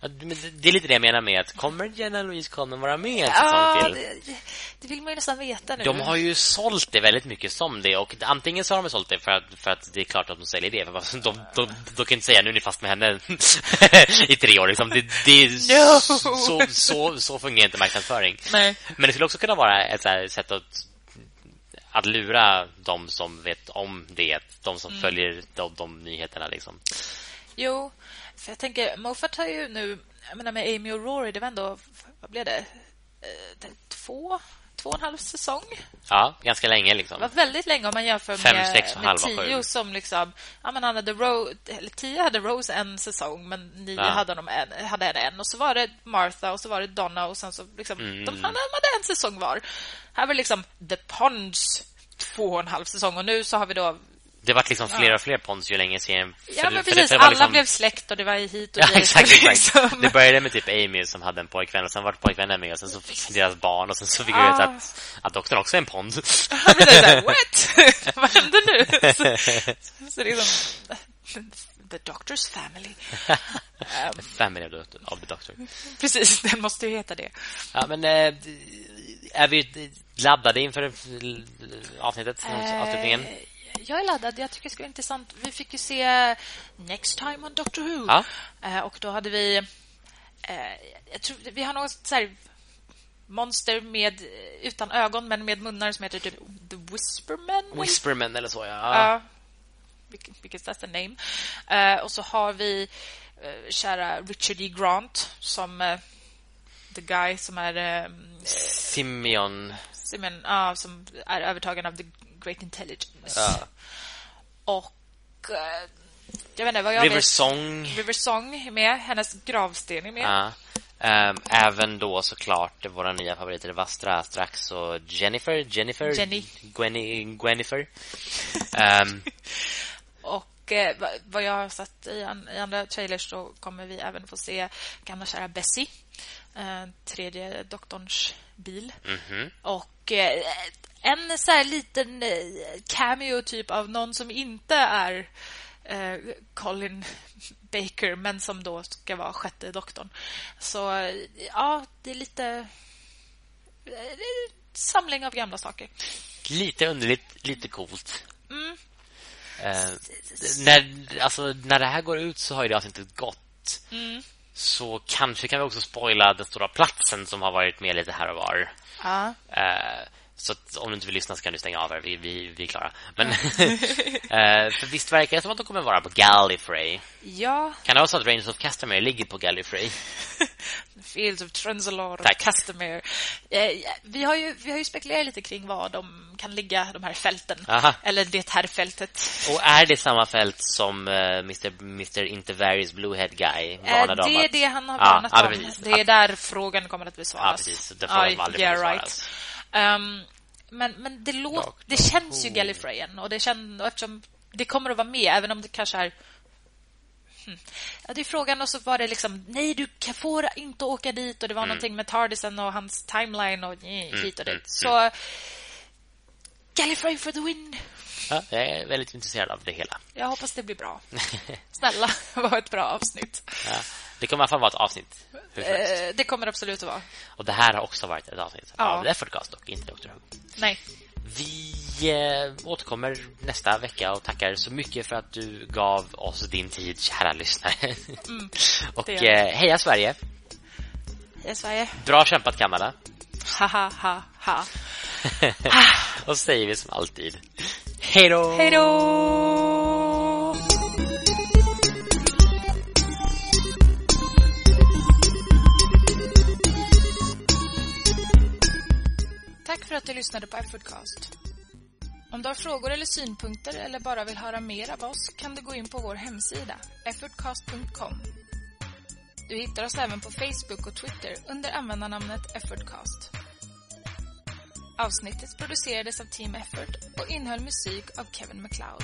Ja, det är lite det jag menar med att kommer Jenna Louise Coleman vara med en ja, till? Det, det, vill man ju nästan veta nu. De har ju sålt det väldigt mycket som det och antingen så har de sålt det för att, för att det är klart att de säljer det. För de, de, de, kan inte säga nu är ni fast med henne i tre år. Liksom. Det, det no. så, så, så fungerar inte marknadsföring. Nej. Men det skulle också kunna vara ett sätt att att lura de som vet om det, de som mm. följer de, de nyheterna liksom. Jo, för jag tänker Moffat har ju nu jag menar med Amy och Rory, det var ändå vad blev det? Eh, två två och en halv säsong. Ja, ganska länge liksom. Det var väldigt länge om man jämför Fem, med, sex och med Tio som liksom ja men han hade Rose eller Tio hade Rose en säsong men nio ja. hade de en hade en, en och så var det Martha och så var det Donna och sen så liksom mm. de hade en säsong var. Här var liksom The Ponds två och en halv säsong och nu så har vi då det var liksom fler och fler Ponds ju länge serien Ja, men precis. Alla liksom... blev släkt och det var hit och ja, dit. Exakt, exakt. Liksom. Det började med typ Amy som hade en påkvän och sen var pojkvännen med och sen så fick deras barn och sen så fick vi veta att, att doktorn också är en Pond. Ja, men det är what? Vad händer nu? Så, så liksom... The Doctor's Family. um, family of the Doctor. Precis, den måste ju heta det. Ja, men äh, är vi laddade inför avsnittet, äh, avslutningen? Jag är laddad. Jag tycker det ska vara intressant. Vi fick ju se Next Time on Doctor Who. Ja. Eh, och då hade vi... Eh, jag tror, vi har något så här, monster med, utan ögon men med munnar som heter typ The Whispermen. Whispermen eller så, ja. Uh, because that's the name. Uh, och så har vi uh, kära Richard E. Grant som uh, the guy som är... Um, Simeon. Simeon, ja, som är övertagen av The Great Intelligence. Ja. Och eh, jag vet inte vad jag River vet. Song. River Song är med. Hennes gravsten är med. Ja. Um, även då såklart våra nya favoriter Vastra, Strax och Jennifer. Jennifer. Jenny. Gwenny, Gwenifer. um. och eh, vad jag har sett i, an, i, andra trailers så kommer vi även få se gamla kära Bessie. Eh, tredje doktorns bil. Mm -hmm. Och eh, en så här liten eh, cameo typ av någon som inte är eh, Colin Baker men som då ska vara sjätte doktorn. Så ja, det är lite är samling av gamla saker. Lite underligt, lite coolt. Mm. Eh, när, alltså, när det här går ut så har ju det avsnittet gått. Mm. Så kanske kan vi också spoila den stora platsen som har varit med lite här och var. Ja. Eh, Så att, om du inte vill lyssna så kan du stänga av här. Vi, vi, vi är klara. Men eh, för visst verkar det som att de kommer vara på Gallifrey. Ja, Kan det vara så att Rangers of Castamere ligger på Gallifrey? Fields of Trenzalore Tack. och Castamere. Eh, vi, har ju, vi har ju spekulerat lite kring var de kan ligga, de här fälten. Aha. Eller det här fältet. Och är det samma fält som eh, Mr. Mr. Intervaries Bluehead Guy Eh, varnade om det är att- det han har Ja, varnat ja, om. precis. Det är där frågan kommer att besvaras. Ja, precis. Den frågan aldrig kommer besvaras. Ehm, men, men det, Doctor det känns ju Who. Gallifreyen och det känns, och eftersom det kommer att vara med, även om det kanske är Hmm. Ja, det är frågan och så var det liksom nej du kan- får inte åka dit och det var Mm. någonting med Tardisen och hans timeline och eh, hit och dit. mm, Så Gallifrey for the win. Ja, jag är väldigt intresserad av det hela. Jag hoppas det blir bra. Snälla, var ett bra avsnitt. Ja. Det kommer i alla fall vara ett avsnitt. Eh, det kommer absolut att vara. Och det här har också varit ett avsnitt Ja. av Effortcast och inte Dr. Who. Nej. Vi eh, återkommer nästa vecka och tackar så mycket för att du gav oss din tid, kära lyssnare. och det gör eh, heja Sverige. Hej Sverige. Bra kämpat Kanada. Ha, ha, ha, ha. och så säger vi som alltid. Hej då! Hej då! Tack för att du lyssnade på Effortcast. Om du har frågor eller synpunkter eller bara vill höra mer av oss kan du gå in på vår hemsida, effortcast.com. Du hittar oss även på Facebook och Twitter under användarnamnet Effortcast. Avsnittet producerades av Team Effort och innehöll musik av Kevin MacLeod.